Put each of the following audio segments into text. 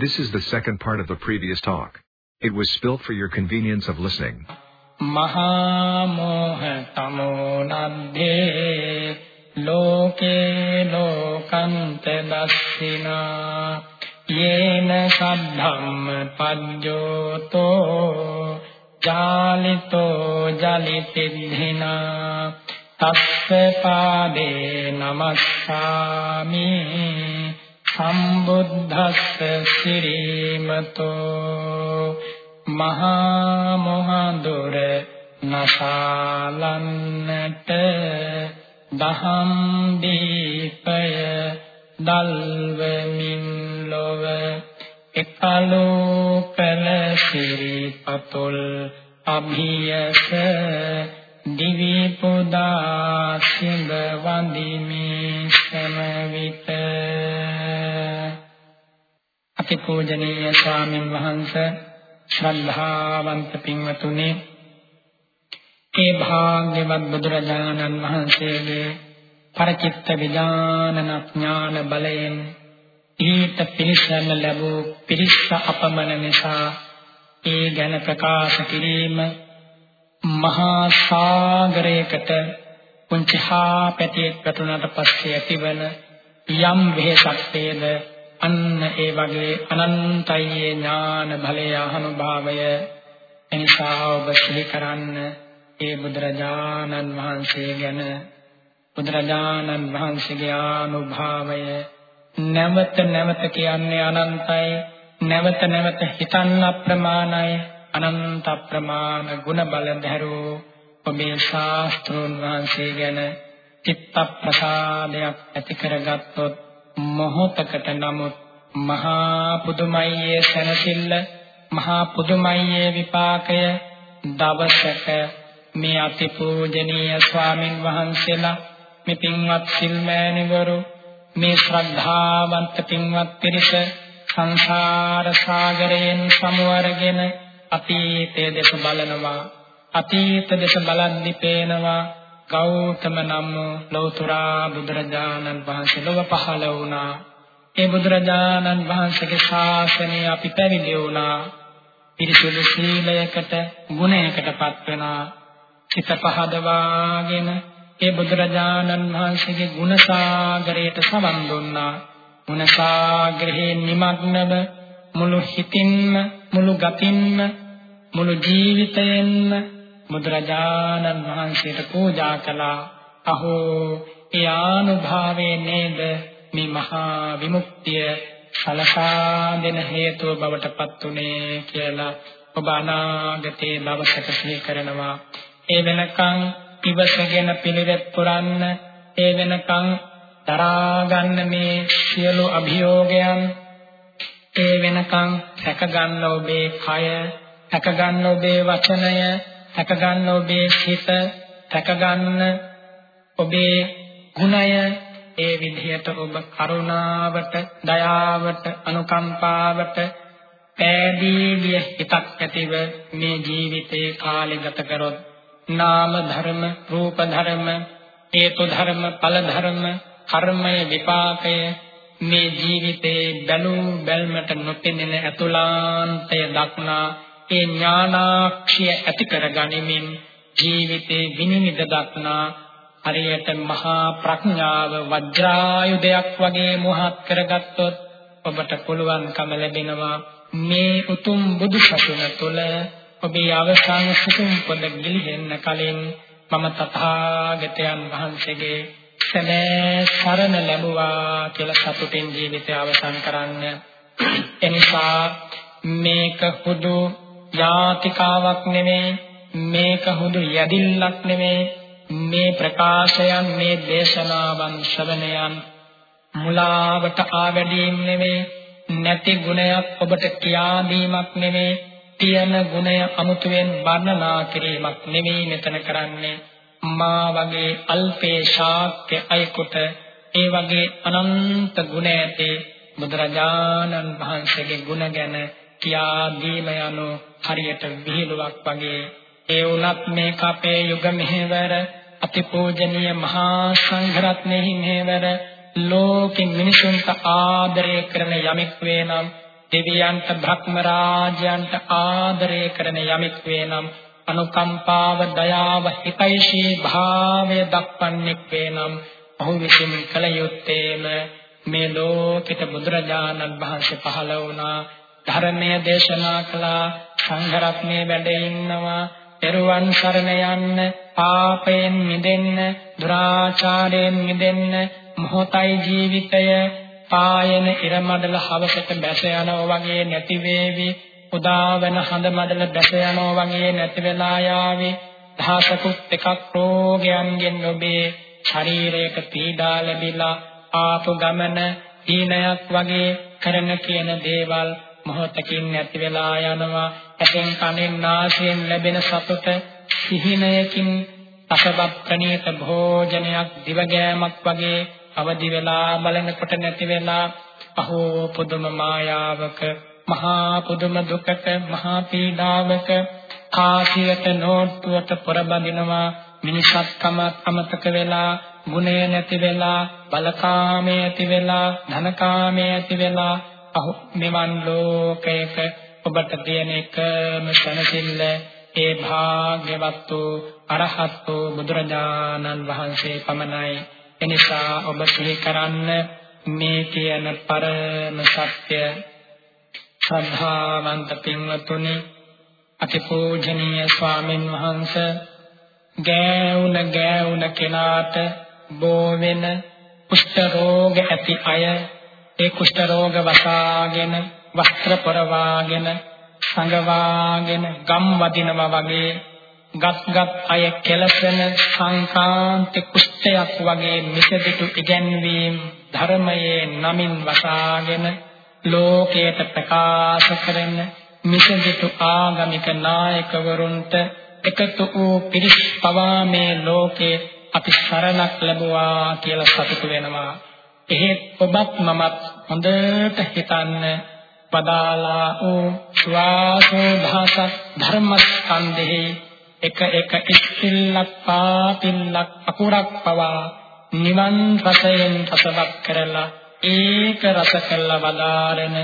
This is the second part of the previous talk. It was spilt for your convenience of listening. මහා මෝහ තමෝනද්දේ ලෝකේ ලෝකන්ත දස්සිනා යේන සද්ධම්ම පජ්ජෝතෝ ජාලිතෝ ජලිතිද්ධිනා තස්ස පාදේ නමස්සාමි සම්බුද්දස්ස සිරීමතෝ මහා මොහඳුර නසාලන්නට දහම් දීපය දල්වමින් ලොව එකලු කල සිරිපතුල් අභියස දිවි පුදා සිඳ වඳිමි සමවිත අතිපූජනීය ස්වාමින් වහන්සේ ශ්‍රද්ධාවන්ත පින්වතුනි ඒ භාග්‍යවත් බුදුරජාණන් වහන්සේගේ පරචිත්ත විඥානන ඥාන බලයෙන් ඊට පිළිසන්න ලැබූ පිරිස අපමණ නිසා ඒ ගැන ප්‍රකාශ කිරීම මහා සාගරයකට පුංචිහා පැටියෙක් වැටුණාට පස්සේ ඇතිවන යම් වෙහසක් වේද අන්න ඒ වගේ අනන්තයේ ඥාන බලය අනුභවය එනිසා ඔබ සිහි කරන්න ඒ බුදුරජාණන් වහන්සේ ගැන බුදුරජාණන් වහන්සේගේ අනුභවය නැවත නැවත කියන්නේ අනන්තයි නැවත නැවත හිතන්න ප්‍රමාණයි අනන්ත ප්‍රමාණ ගුණ බල දරෝ ඔබේ ශාස්ත්‍රෝන් වහන්සේ ගැන චිත්ත ප්‍රසාදයක් ඇති කරගත්තොත් මොහොතකට නමුත් මහා පුදුමයේ සැනසෙල්ල මහා පුදුමයේ විපාකය දවසක මේ අතිපූජනීය ස්වාමින් වහන්සේලා මේ පින්වත් සිල්මෑණිවරු මේ ශ්‍රද්ධාවන්ත පින්වත් පිරිස සංසාර සාගරයෙන් සමුවරගෙන අතීතයේ දෙස බලනවා අතීත දෙස බලද්දි පේනවා ගෞතම නම් ලෞතර බුදුරජාණන් වහන්සේ ලොව පහළ වුණා. ඒ බුදුරජාණන් වහන්සේගේ ශාසනය අපි පැවිදි වුණා. පිරිසුදු සීලයකට ගුණයකටපත් වෙනා. චිත පහදවාගෙන ඒ බුදුරජාණන් වහන්සේගේ ගුණ සාගරයට සමන් දුන්නා. ගුණ සාගරේ නිමග්නව මුළු හිතින්ම මුළු ගතින්ම මුළු ජීවිතයෙන්ම බුදුරජාණන් වහන්සේට පූජා කළා. අහෝ ඒ ආනුභාවයේ නේද මේ මහා විමුක්තිය සලසා දෙන හේතුව බවට පත් උනේ කියලා ඔබ අනාගතයේ දවසක සිහි කරනවා. ඒ වෙනකන් ඉවසගෙන පිළිවෙත් පුරන්න ඒ වෙනකන් දරා ගන්න මේ සියලු අභියෝගයන් ඒ වෙනකන් රැක ගන්න ඔබේ කය රැක ගන්න ඔබේ වචනය රැකගන්න ඔබේ සිත රැකගන්න ඔබේ ගුණය. ඒ විදිහට ඔබ කරුණාවට දයාවට අනුකම්පාවට පෑදී ගිය හිතක් ඇතිව මේ ජීවිතේ කාලය ගත කරොත් නාම ධර්ම රූප ධර්ම හේතු ධර්ම ඵල ධර්ම කර්මය විපාකය මේ ජීවිතේ බැලූ බැල්මට නොපෙනෙන අතුලාන්තය දක්නා ඒ ඥානාක්ෂිය ඇති කරගනිමින් ජීවිතේ විනිවිද දක්නා හරියට මහා ප්‍රඥාව වජ්‍රායුධයක් වගේ මොහත් කරගත්තොත් ඔබට පුළුවන්කම ලැබෙනවා මේ උතුම් බුදු සසුන තුළ ඔබේ අවසාන සුතුම් පොද ගිලිහෙන්න කලින් මම තථාගතයන් වහන්සේගේ සැබෑ සරණ ලැබුවා කියලා සතුටින් ජීවිතය අවසන් කරන්න. එනිසා මේක හුදු යාතිකාවක් නෙමෙයි මේක හුදු යදිල්ලක් නෙමෙයි මේ ප්‍රකාශයන් මේ දේශනාවන් ශ්‍රවණයන් මුලාවට ආවැඩීම් නෙමෙයි නැති ගුණයක් ඔබට කියා දීමක් නෙමෙයි තියෙන ගුණය අමුතුවෙන් වර්ණනා කිරීමක් නෙමෙයි මෙතන කරන්නේ. මා වගේ අල්පේ ශාක්‍ය අයෙකුට ඒ වගේ අනන්ත ගුණ ඇති බුදුරජාණන් වහන්සේගේ ගුණ ගැන කියා දීම යනු හරියට විහිළුවක් වගේ. ඒ වුණත් මේක අපේ යුග මෙහෙවර අතිපූජනීය මහා සංඝරත්නයෙහි මෙහෙවර ලෝකෙ මිනිසුන්ට ආදරය කරන යමෙක් වේ නම් දෙවියන්ට බ්‍රහ්ම රාජයන්ට ආදරය කරන යමෙක් වේනම් අනුකම්පාව දයාව හිතයිශී භාවය දක්වන්නෙක් වේනම් ඔහු විසින් කල යුත්තේම මේ ලෝකෙට බුදුරජාණන් වහන්සේ පහළ වුණා. ධර්මය දේශනා කළා. සංඝ රත්නයේ වැඩ ඉන්නවා. පෙරුවන් සරණ යන්න පාපයෙන් මිදෙන්න දුරාචාරයෙන් මිදෙන්න මොහොතයි ජීවිතය. පායන ඉරමඩල හවසට බැස යනවා වගේ නැති වේවි. උදාවන හඳ මඩල බැස යනවා වගේ නැති වෙලා යාවි. දහසකුත් එකක් රෝගයන්ගෙන් ඔබේ ශරීරයට පීඩා ලැබිලා ආපු ගමන දීනයක් වගේ කරන කියන දේවල් මොහොතකින් නැති වෙලා යනවා. ඇසෙන් කනෙන් නාසයෙන් ලැබෙන සතුට සිහිනයකින් අසබත් ප්‍රණීත භෝජනයක් දිවගෑමක් වගේ අවදි වෙලා බලනකොට නැති වෙලා අහෝ පුදුම මායාවක මහා පුදුම දුකක මහා පීඩාවක කාසියට නෝට්ටුවට පොරබදිනවා මිනිසත්කම අමතක වෙලා ගුණය නැති වෙලා බලකාමයේ ඇති වෙලා ධනකාමයේ ඇති වෙලා අහු මෙවන් ලෝකයක ඔබට තියෙන එකම සනසිල්ල ඒ භාග්‍යවත් වූ අරහත් වූ බුදුරජාණන් වහන්සේ පමණයි. එනිසා ඔබ සිහි කරන්න මේ කියන පරම සත්‍ය ශ්‍රද්ධාවන්ත පින්වතුනි අතිපූජනීය ස්වාමින් වහන්සේ ගෑවුන ගෑවුන කෙනාට බෝ වෙන කුෂ්ඨ රෝග ඇති අය ඒ කුෂ්ඨ රෝග වසාගෙන වස්ත්‍ර පරවාගෙන සංගවාගෙන ගම් වදිනවා වගේ ගත්ගත් අය කෙලසෙන සංකාන්ත කුෂ්ඨයක් වගේ මිසදිටු ඉගැන්වීම් ධර්මයේ නමින් වසාගෙන ලෝකයට ප්‍රකාශ කරන මිසදිටු ආගමික නායකවරුන්ට එකතු වූ පිරිස් පවා මේ ලෝකේ අපි සරණක් ලැබුවා කියලා සතුටු වෙනවා. එහෙත් ඔබත් මමත් හොඳට හිතන්න පදාලා වූ ශ්වාසෝ දහසක් ධර්මස්කන්ධෙහි එක එක ඉස්තිල්ලක් පාපිල්ලක් අකුරක් පවා නිවන් රසයෙන් රසවත් කරලා ඒක රස කළ වදාරන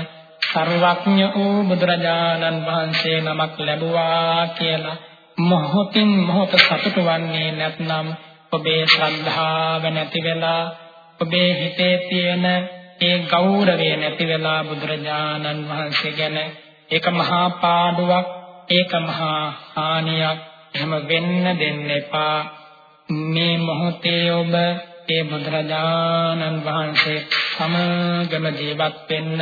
සර්වඥ වූ බුදුරජාණන් වහන්සේ නමක් ලැබුවා කියලා මොහොතින් මොහොත සතුටු වන්නේ නැත්නම් ඔබේ ශ්‍රද්ධාව නැති වෙලා ඔබේ හිතේ තියෙන ඒ ගෞරවය නැති වෙලා බුදුරජාණන් වහන්සේ ගැන ඒක මහා පාඩුවක් ඒක මහා හානියක්. එහෙම වෙන්න දෙන්න එපා. මේ මොහොතේ ඔබ ඒ බුදුරජාණන් වහන්සේ සමගම ජීවත් වෙන්න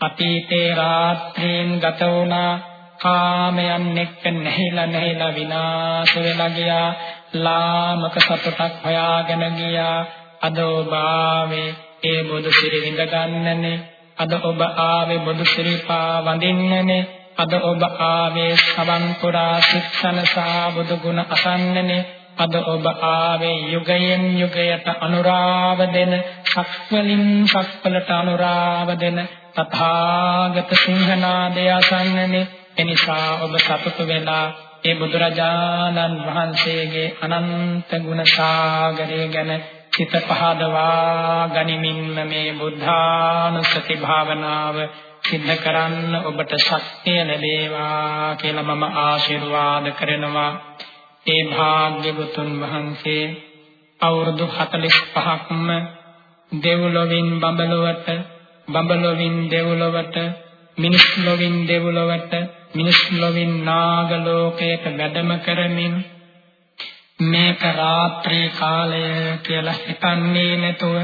අතීතේ රාත්‍රීන් ගත වුණා. කාමයන් එක්ක නැහිලා නැහිලා විනාශ වෙලා ගියා. ලාමක සතුටක් හොයාගෙන ගියා. අද ඔබ ආවේ ඒ බුදු සිරි විඳ ගන්නනේ. අද ඔබ ආවේ බුදු සිරිපා වඳින්නනේ. අද ඔබ ආවේ සවන් පුරා ශික්ෂණසා බුදු ගුණ අසන්නනේ. අද ඔබ ආවේ යුගයෙන් යුගයට අනුරාව දෙන සක්වලින් සක්වලට අනුරාව දෙන තථාගත සිංහනාදය අසන්නනේ. එනිසා ඔබ සතුටු වෙලා ඒ බුදුරජාණන් වහන්සේගේ අනන්ත ගුණ සාගරය ගැන සිත පහදවා ගනිමින්ම මේ බුද්ධානුස්සති භාවනාව සිද්ධ කරන්න ඔබට ශක්තිය ලැබේවා කියලා මම ආශිර්වාද කරනවා. ඒ භාග්‍යවතුන් වහන්සේ අවුරුදු 45ක්ම දෙව්ලොවින් බඹලොවට බඹලොවින් දෙව්ලොවට මිනිස් ලොවින් දෙව්ලොවට මිනිස් ලොවින් නාග ලෝකයට වැඩම කරමින් මේක රාත්‍රී කාලය කියලා හිතන්නේ නැතුව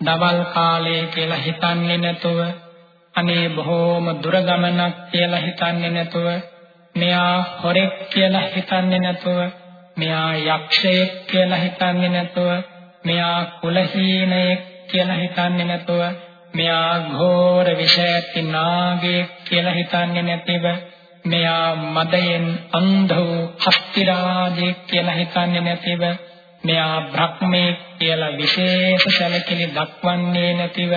දවල් කාලය කියලා හිතන්නේ නැතුව අනේ බොහෝම දුර ගමනක් කියලා හිතන්නේ නැතුව මෙයා හොරෙක් කියලා හිතන්නේ නැතුව මෙයා යක්ෂයෙක් කියලා හිතන්නේ නැතුව මෙයා කුලහීනයෙක් කියලා හිතන්නේ නැතුව මෙයා ඝෝර විෂයති නාගයෙක් කියලා හිතන්නේ නැතිව මෙයා මදයෙන් අන්ධ වූ හස්තිරාජයෙක් කියලා හිතන්නේ නැතිව මෙයා බ්‍රහ්මෙක් කියලා විශේෂ සැලකිලි දක්වන්නේ නැතිව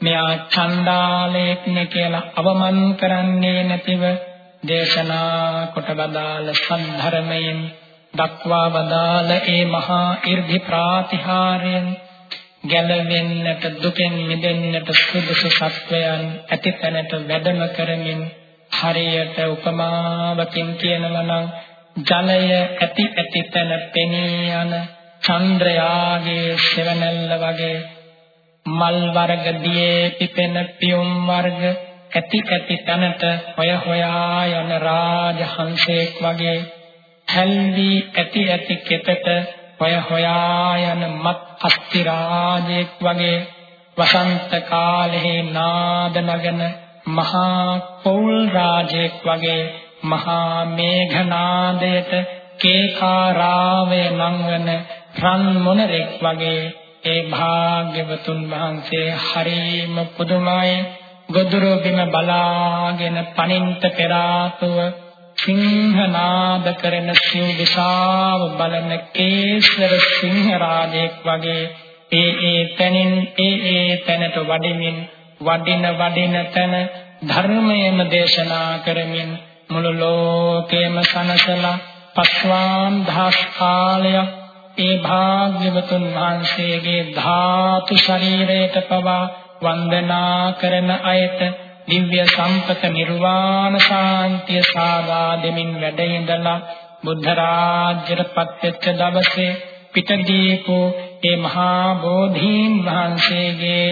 මෙයා චණ්ඩාලයෙක් නේ කියලා අවමන් කරන්නේ නැතිව දේශනා කොට වදාළ සම්ධර්මයෙන් දක්වා වදාළ ඒ මහා 이르දි ප්‍රාතිහාර්යන් ගැලවෙන්නට දුකෙන් මිදෙන්නට සුදුසු සත්වයන් ඇති තැනට වැඩම කරමින් හරියට උපමාවකින් කියනවා නම් ජලය ඇති ඇති තැන පෙනී යන චන්ද්‍රයාගේ සෙවණැල්ල වගේ මල් වර්ග දියේ පිපෙන පියුම් වර්ග ඇති ඇති තැනට හොය හොයා යන රාජහංසයෙක් වගේ හැල්වි ඇති ඇති කෙතට හොය හොයා යන මත් අස්ති රාජයෙක් වගේ වසන්ත කාලෙහි නාද නගන මහා පෞල් රාජයෙක් වගේ මහා මේඝනාදයට කේකාරාවය නංවන රන් මොනරෙක් වගේ ඒ භාග්‍යවතුන් වහන්සේ හරීම පුදුමයි. ගොදුරු බිම බලාගෙන පනින්ත පෙර ආතුව සිංහනාද කරන සිව් දිශාව බලන කේසර සිංහ රාජෙක් වගේ ඒ ඒ තැනින් ඒ ඒ තැනට වඩිමින් වඩින වඩින තැන ධර්මයේම දේශනා කරමින් මුළු ලෝකෙම සනසලා පස්වාන් දහස් කාලයක් ඒ භාග්‍යවතුන් වහන්සේගේ ධාතු ශරීරයට පවා වන්දනා කරන අයට දිව්‍ය සම්පත නිර්වාණ ශාන්තිය සාදා දෙමින් වැඩ ඉඳලා බුද්ධ රාජ්‍යයටපත් වෙච්ච දවසේ පිටදීපෝ ඒ මහා බෝධීන් වහන්සේගේ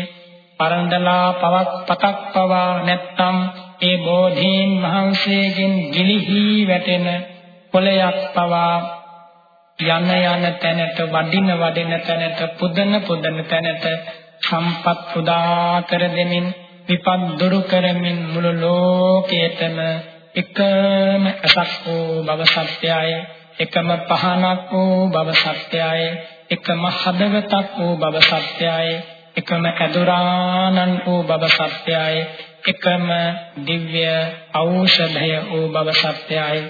පරන්දලා පවක් පතක් පවා නැත්තම් ඒ බෝධීන් වහන්සේගෙන් ගිලිහි වැටෙන පොළයක් පවා යන යන තැනට වඩින වඩින තැනට පුදන පුදන තැනට සම්පත් පුදා කර දෙමින් විපත් දුරු කරමින් මුළු ලෝකයටම එකම අසක් වූ බව සත්‍යය එකම පහනක් වූ බව සත්‍යය එකම හදවතක් වූ බව සත්‍යය එකම ඇදුරානන් වූ බව සත්‍යයි එකම දිව්‍ය ඖෂධය වූ බව සත්‍යයි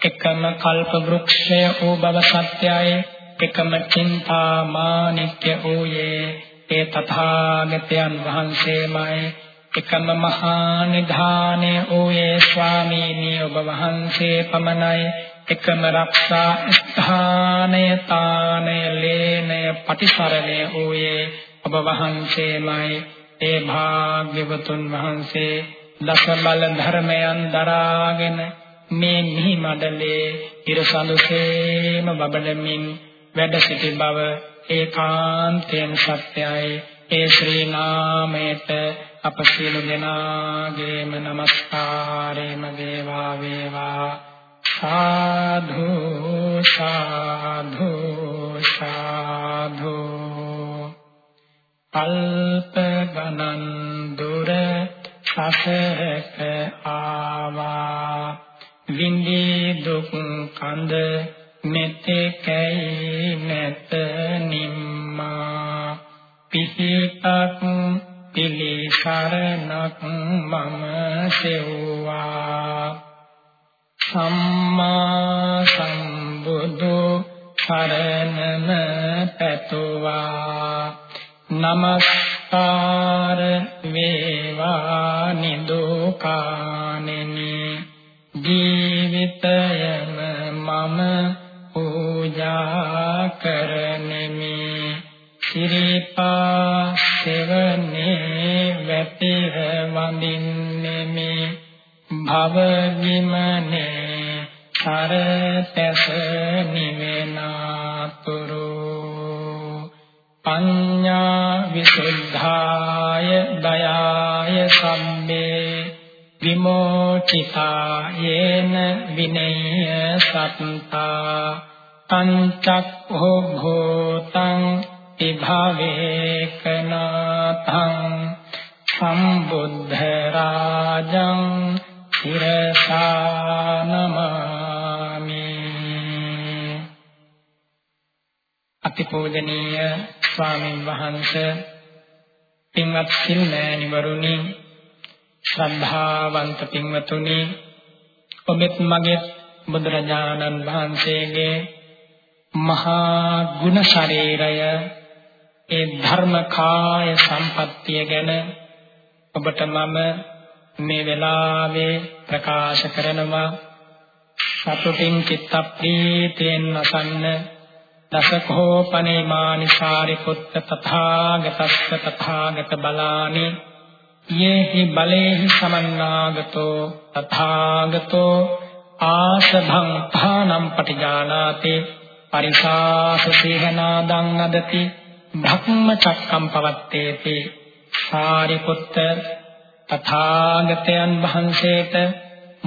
එකම කල්ප වෘක්ෂය වූ බව සත්‍යයි එකම චින්තා මානික්‍ය වූයේ ඒ තථාගතයන් වහන්සේමයි. එකම මහා නිධානය වූයේ ස්වාමීනි ඔබ වහන්සේ පමණයි. එකම රක්ෂා ස්ථානය තානය ලේනය පටිසරණය වූයේ ඔබ වහන්සේමයි. ඒ භාග්‍යවතුන් වහන්සේ දස බල ධර්මයන් දරාගෙන මේ නිහි මඩලේ ඉරසඳුසේම බබලමින් වැඩ සිටි බව ඒකාන්තයෙන් සත්‍යයි. ඒ ශ්‍රී නාමයට අප සියලු දෙනාගේම নমස්කාරයම වේවා වේවා. සාධු සාධු සාධු කල්ප ගණන් දුර සසරක ආවා. විඳි දුක් කඳ මෙතෙකයි නැත නිම්මා. පිහිටක් පිළිසරණක් මම සෙව්වා. සම්මා සම්බුදු සරණම පැතුවා. නමස්කාර වේවා නිදුකානෙනි ජීවිතයම මම පූජා කරනෙමි සිරිපා සෙවනේ වැතිර වඳින්නෙමි භව විමනේ සරතස නිවෙනාතුරු පඤ්ඤා විසුද්ධාය දයාය සම්මේ විමෝචිතා යේන විනය්‍ය සත්තා පංචක්ඛෝ භූතං විභවේකනාතං සම්බුද්ධ රාජං සිරසානමාමි අතිපූජනීය ස්වාමින් වහන්සේ පින්වත් සිල්මෑණිවරුනි ශ්‍රද්ධාවන්ත පින්වතුනි ඔබත් මගේ බුදුරජාණන් වහන්සේගේ මහා ගුණ ශරීරය ඒ ධර්ම කාය සම්පත්තිය ගැන ඔබට මම මේ වෙලාවේ ප්‍රකාශ කරනවා. සතුටින් චිත්ත ප්‍රීතියෙන් අසන්න දසකෝපනේ මානිසාරි පුත්ත තථාගතස්ස තථාගත බලානි. යේහි බලේහි සමන්නාගතෝ තථාගතෝ ආසභං ථානම් පටිජානාති. පරිසාස සීහනාදං නදති. භක්ම චක්කම් පවත්තේති. සාරිපුත්ත තථාගතයන් වහන්සේට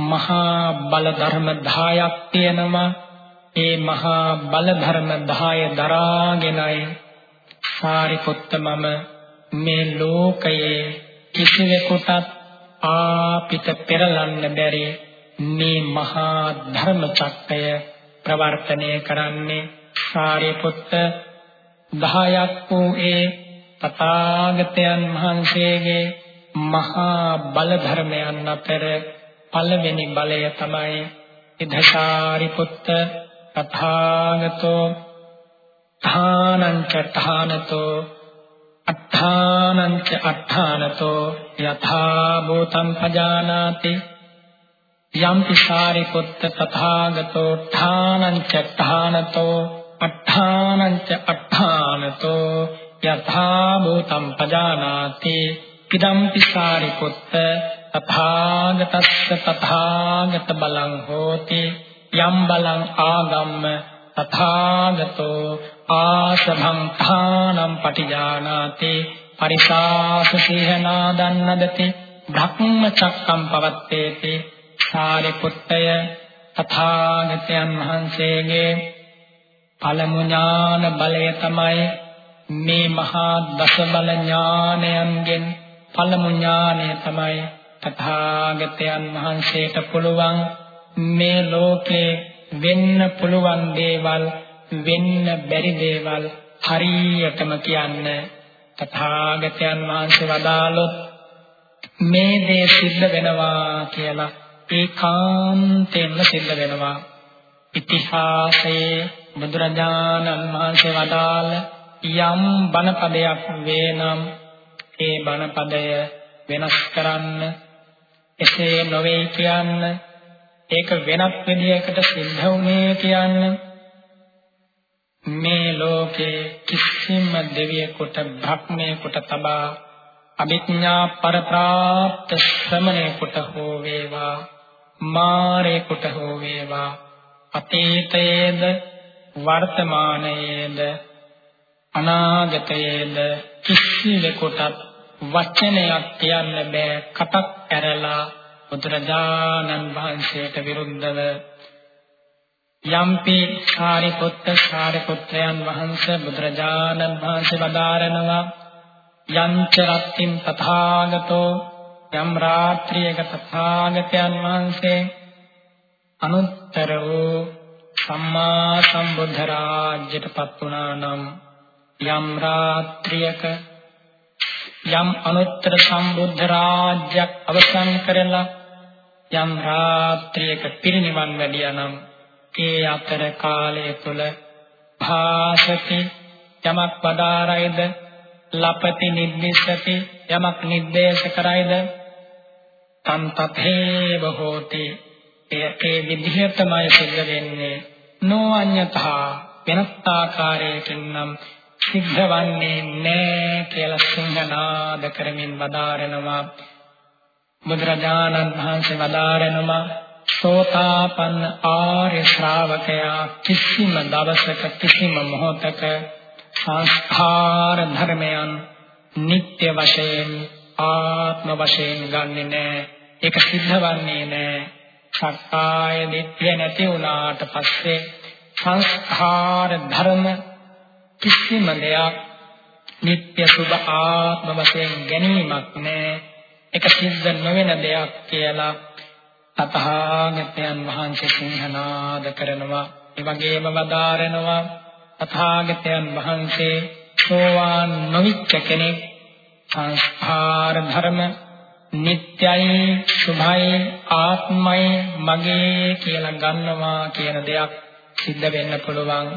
මහා බල ධර්ම 10ක් තියෙනවා. ඒ මහා බල ධර්ම 10 දරාගෙනයි සාරිපුත්ත මම මේ ලෝකයේ කිසිවෙකුටත් ආපිට පෙරලන්න බැරි මේ මහා ධර්ම චක්‍රය ප්‍රවර්තනය කරන්නේ සාරිපුත්ත 10ක් වූ ඒ තථාගතයන් වහන්සේගේ මහා බල ධර්මයන් අතර පළවෙනි බලය තමයි ඉදසාරිපුත්ත තථාගතෝ ථානං චඨානතෝ අට්ඨානං ච අට්ඨානතෝ යථා භූතං පජානාති යම්පි සාරිපුත්ත තථාගතෝ ඨානං ච ඨානතෝ අට්ඨානං ච අට්ඨානතෝ යථා භූතං පජානාති ඉදම්පි සාරිපුත්ත තථාගතස්ස තථාගත බලං හෝති යම් බලං ආගම්ම තථාගතෝ ආසභං ථානම් පටිජානාති පරිසාස සීහනාදන්නදති භක්ම චක්කම් පවත්තේති සාරිපුත්තය තථාගතයන් වහන්සේගේ පළමු ඥාන බලය තමයි මේ මහා දස බල ඥානයන්ගෙන් පළමු ඥානය තමයි තථාගතයන් වහන්සේට පුළුවන් මේ ලෝකේ වෙන්න පුළුවන් දේවල් වෙන්න බැරි දේවල් හරියටම කියන්න තථාගතයන් වහන්සේ වදාළොත් මේ දේ සිද්ධ වෙනවා කියලා ඒකාන්තයෙන්ම සිද්ධ වෙනවා. ඉතිහාසයේ බුදුරජාණන් වහන්සේ වදාළ යම් බණපදයක් වේනම් ඒ බණපදය වෙනස් කරන්න එසේ නොවේ කියන්න ඒක වෙනත් විදියකට සිද්ධ වුණේ කියන්න මේ ලෝකේ කිසිම දෙවියෙකුට භක්මයෙකුට තබා අභිඥා පරප්‍රාප්ත ශ්‍රමණයෙකුට හෝ වේවා මාරේකුට හෝ වේවා අතීතයේද වර්තමානයේද අනාගතයේද කිසිවෙකුටත් වචනයක් කියන්න බෑ කටක් ඇරලා බුදුරජාණන් වහන්සේට විරුද්ධව යම්පි සාරිපුත්ත සාරිපුත්‍රයන් වහන්සේ බුදුරජාණන් වහන්සේ වදාරනවා. යංච රත්තින් තථාගතෝ යම් රාත්‍රියක තථාගතයන් වහන්සේ අනුත්තර වූ සම්මා සම්බුද්ධ රාජ්‍යයටපත් වුණා නම් යම් රාත්‍රියක යම් අනුත්තර සම්බුද්ධ රාජ්‍යයක් අවසන් කරලා යම් රාත්‍රියක පිරිනිවන් වැඩියා නම් ඒ අතර කාලය තුල භාසති යමක් පදාරයිද ලපති නිද්දිසති යමක් නිද්දේශ කරයිද? තන් තතේව හෝති. එය ඒ විදිහටමයි සිද්ධ වෙන්නේ. නොඅඤ්‍යතා වෙනත් ආකාරයකින් නම් සිද්ධ වන්නේ නැහැ කියලා සිංහනාද කරමින් වදාරනවා. බුදුරජාණන් වහන්සේ වදාරනවා සෝතාපන්න ආර්ය ශ්‍රාවකයා කිසිම දවසක කිසිම මොහොතක සංස්කාර ධර්මයන් නිත්‍ය වශයෙන් ආත්ම වශයෙන් ගන්නෙ නෑ. ඒක සිද්ධවන්නේ නෑ. සක්කාය දිට්ඨිය නැති වුණාට පස්සේ සංස්කාර ධර්ම කිසිම දෙයක් නිත්‍ය සුභ ආත්ම වශයෙන් ගැනීමක් නෑ. ඒක සිද්ධ නොවන දෙයක් කියලා තථාගතයන් වහන්සේ සිංහනාද කරනවා. ඒ වගේම වදාරනවා තථාගතයන් වහන්සේ සෝවාන් නොවිච්ච කෙනෙක් සංස්කාර ධර්ම නිට්ටයයි සුභයි ආත්මයි මගේ කියලා ගන්නවා කියන දෙයක් සිද්ධ වෙන්න පුළුවන්.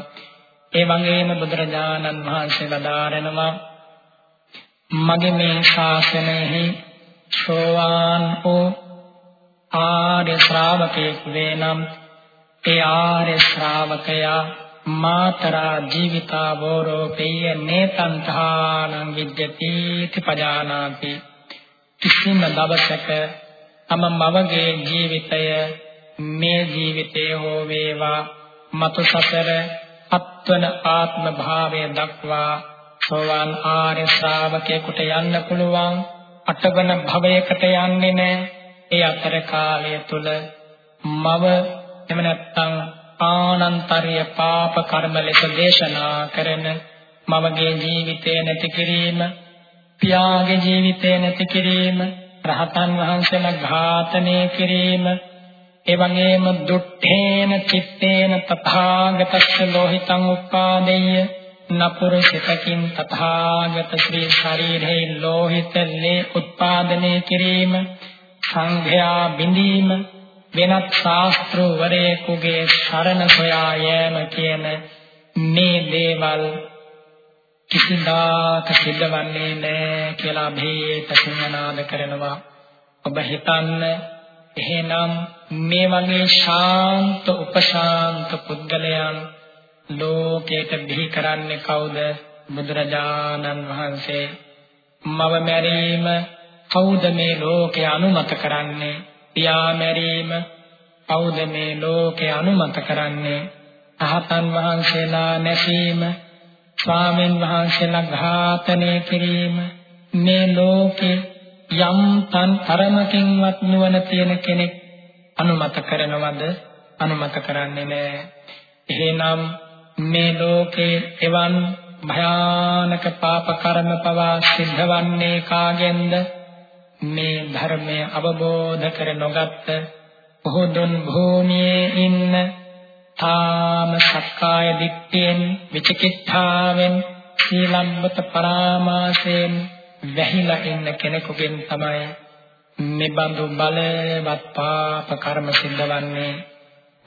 ඒ වගේම බුදුරජාණන් වහන්සේ වදාරනවා මගේ මේ ශාසනයෙහි සෝවාන් වූ ආර්ය ශ්‍රාවකයෙක් වේනම් ඒ ආර්ය ශ්‍රාවකයා මාතරා ජීවිතා වෝරෝ පෙය්‍ය නේතන්තානං විද්‍යති තිපජානාති. කිසිම දවසක තම මවගේ ජීවිතය මේ ජීවිතයේ හෝ වේවා මතු සසර අත්වන ආත්ම භාවය දක්වා සෝවාන් ආර්ය ශ්‍රාවකයෙකුට යන්න පුළුවන්. අටවන භවයකට යන්නේ නැහැ ඒ අතර කාලය තුල මව එම නැත්තම් ආනන්තර්ය පාප කර්ම ලෙස දේශනා කරන මවගේ ජීවිතය නැති කිරීම පියාගේ ජීවිතය නැති කිරීම රහතන් වහන්සේලා ඝාතනය කිරීම එවැගේම දුට්ඨේන චිත්තේන තථාගතස්ස ලෝහිතං උපාදෙය්‍ය නපුර සිතකින් තථාගත ශ්‍රී ශරීරේ ලෝහිත ලේ උත්පාදනය කිරීම සංඝයා බිඳීම වෙනත් ශාස්ත්‍රවරයෙකුගේ ශරණ සොයා යෑම කියන මේ දේවල් කිසිදාක සිද්ධවන්නේ නැහැ කියලා භේත සිංහනාද කරනවා. ඔබ හිතන්න එහෙනම් මේ වගේ ශාන්ත උපශාන්ත පුද්ගලයන් ලෝකයට බිහි කරන්නේ කවුද? බුදුරජාණන් වහන්සේ. මව මැරීම කවුද මේ ලෝකේ අනුමත කරන්නේ? පියා මැරීම කවුද මේ ලෝකේ අනුමත කරන්නේ? රහතන් වහන්සේලා නැසීම ස්වාමීන් වහන්සේලා ඝාතනය කිරීම මේ ලෝකේ යම් තන් තරමකින්වත් නුවණ තියෙන කෙනෙක් අනුමත කරනවද? අනුමත කරන්නේ නැහැ. එහෙනම් මේ ලෝකේ එවන් භයානක පාප කර්ම පවා සිද්ධවන්නේ කාගෙන්ද? මේ ධර්මය අවබෝධ කර නොගත් බොහෝදුන් භූමියේ ඉන්න තාම සක්කාය දිට්ඨියෙන් විචිකිච්ඡාවෙන් සීලම්බත පරාමාසයෙන් වැහිලා ඉන්න කෙනෙකුගෙන් තමයි නිබඳු බලවත් පාප කර්ම සිද්ධවන්නේ.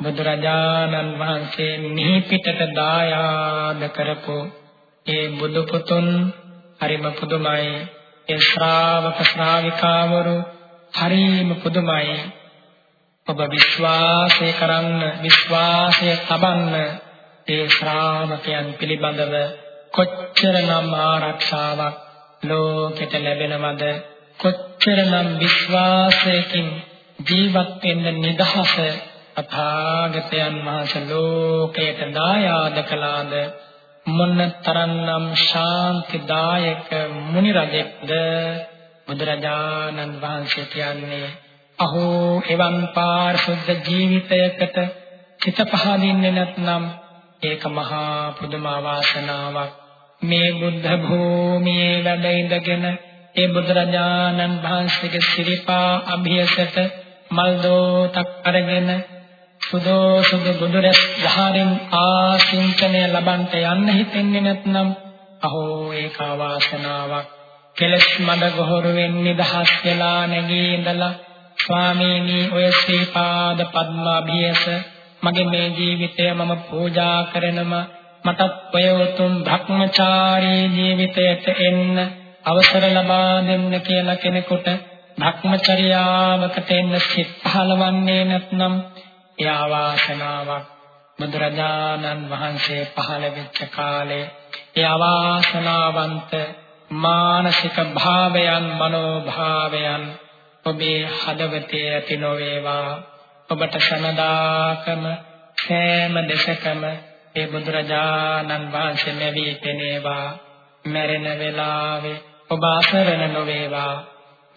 බුදුරජාණන් වහන්සේ නිහි පිටට දායාද කරපු ඒ බුදු පුතුන් හරිම පුදුමයි. ඒ ශ්‍රාවක ශ්‍රාවිකාවරු හරිම පුදුමයි. ඔබ විශ්වාසය කරන්න විශ්වාසය තබන්න ඒ ශ්‍රාවකයන් පිළිබඳව කොච්චරනම් ආරක්ෂාවක් ලෝකෙට ලැබෙනවද? කොච්චරනම් විශ්වාසයකින් ජීවත් වෙන්න නිදහස අථාගතයන් වහන්සේ ලෝකයට දායාද කළාද? මොන තරම්නම් ශාන්තිදායක මුනි රජෙක්ද? බුදුරජාණන් වහන්සේ කියන්නේ අහෝ එවන් පාරිශුද්ධ ජීවිතයකට හිත පහදින්නේ නැත්නම් ඒක මහා පුදුම වාසනාවක්. මේ බුද්ධ භූමියේ වැඩ ඉඳගෙන ඒ බුදුරජාණන් වහන්සේගේ සිරිපා අභියසට මල් දෝතක් අරගෙන සුදෝ සුදු බුදුරස් ධාරින් ආසින්චනය ලබන්ට යන්න හිතෙන්නේ නැත්නම් අහෝ ඒක වාසනාවක් කෙලස් මඩ ගොහරුවෙන් නිදහස් වෙලා නැගී ඉඳලා ස්වාමීනි ඔය ශ්‍රී පාද පද්මාභියස මගේ මේ ජීවිතය මම පූජා කරනම මටත් ඔය උතුම් භ්‍රමචාරී ජීවිතයට එන්න අවසර ලබා දෙන්න කියලා කෙනෙකුට භ්‍රමචර්යාවකට එන්න සිත් පහළවන්නේ නැත්නම් එයා වාසනාවක් බුදුරජාණන් වහන්සේ පහළ වෙච්ච කාලේ ඒ අවාසනාවන්ත මානසික භාවයන් මනෝභාවයන් ඔබේ හදවතේ ඇති නොවේවා. ඔබට සමදාකම සෑම දෙසකම ඒ බුදුරජාණන් වහන්සේ නැවී පෙනේවා. මැරෙන වෙලාවේ ඔබ අසරණ නොවේවා.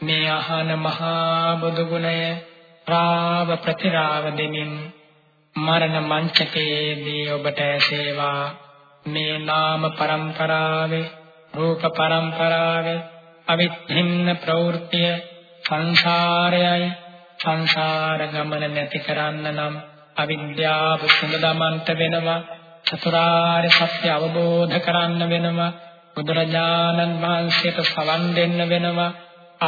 මේ අහන මහා බුදු ගුණය රාව ප්‍රතිරාව දෙමින් මරණ මංචකයේදී ඔබට ඇසේවා. මේ නාම પરම්පරාවේ රූප પરම්පරාවේ අවිච්ඡින්න ප්‍රවෘත්තිය සංසාරයයි. සංසාර ගමන නැති කරන්න නම් අවිද්‍යාව සුඳදමන්ත වෙනවා. චතුරාර්ය සත්‍ය අවබෝධ කරන්න වෙනවා. බුදුරජාණන් වහන්සේට සවන් දෙන්න වෙනවා.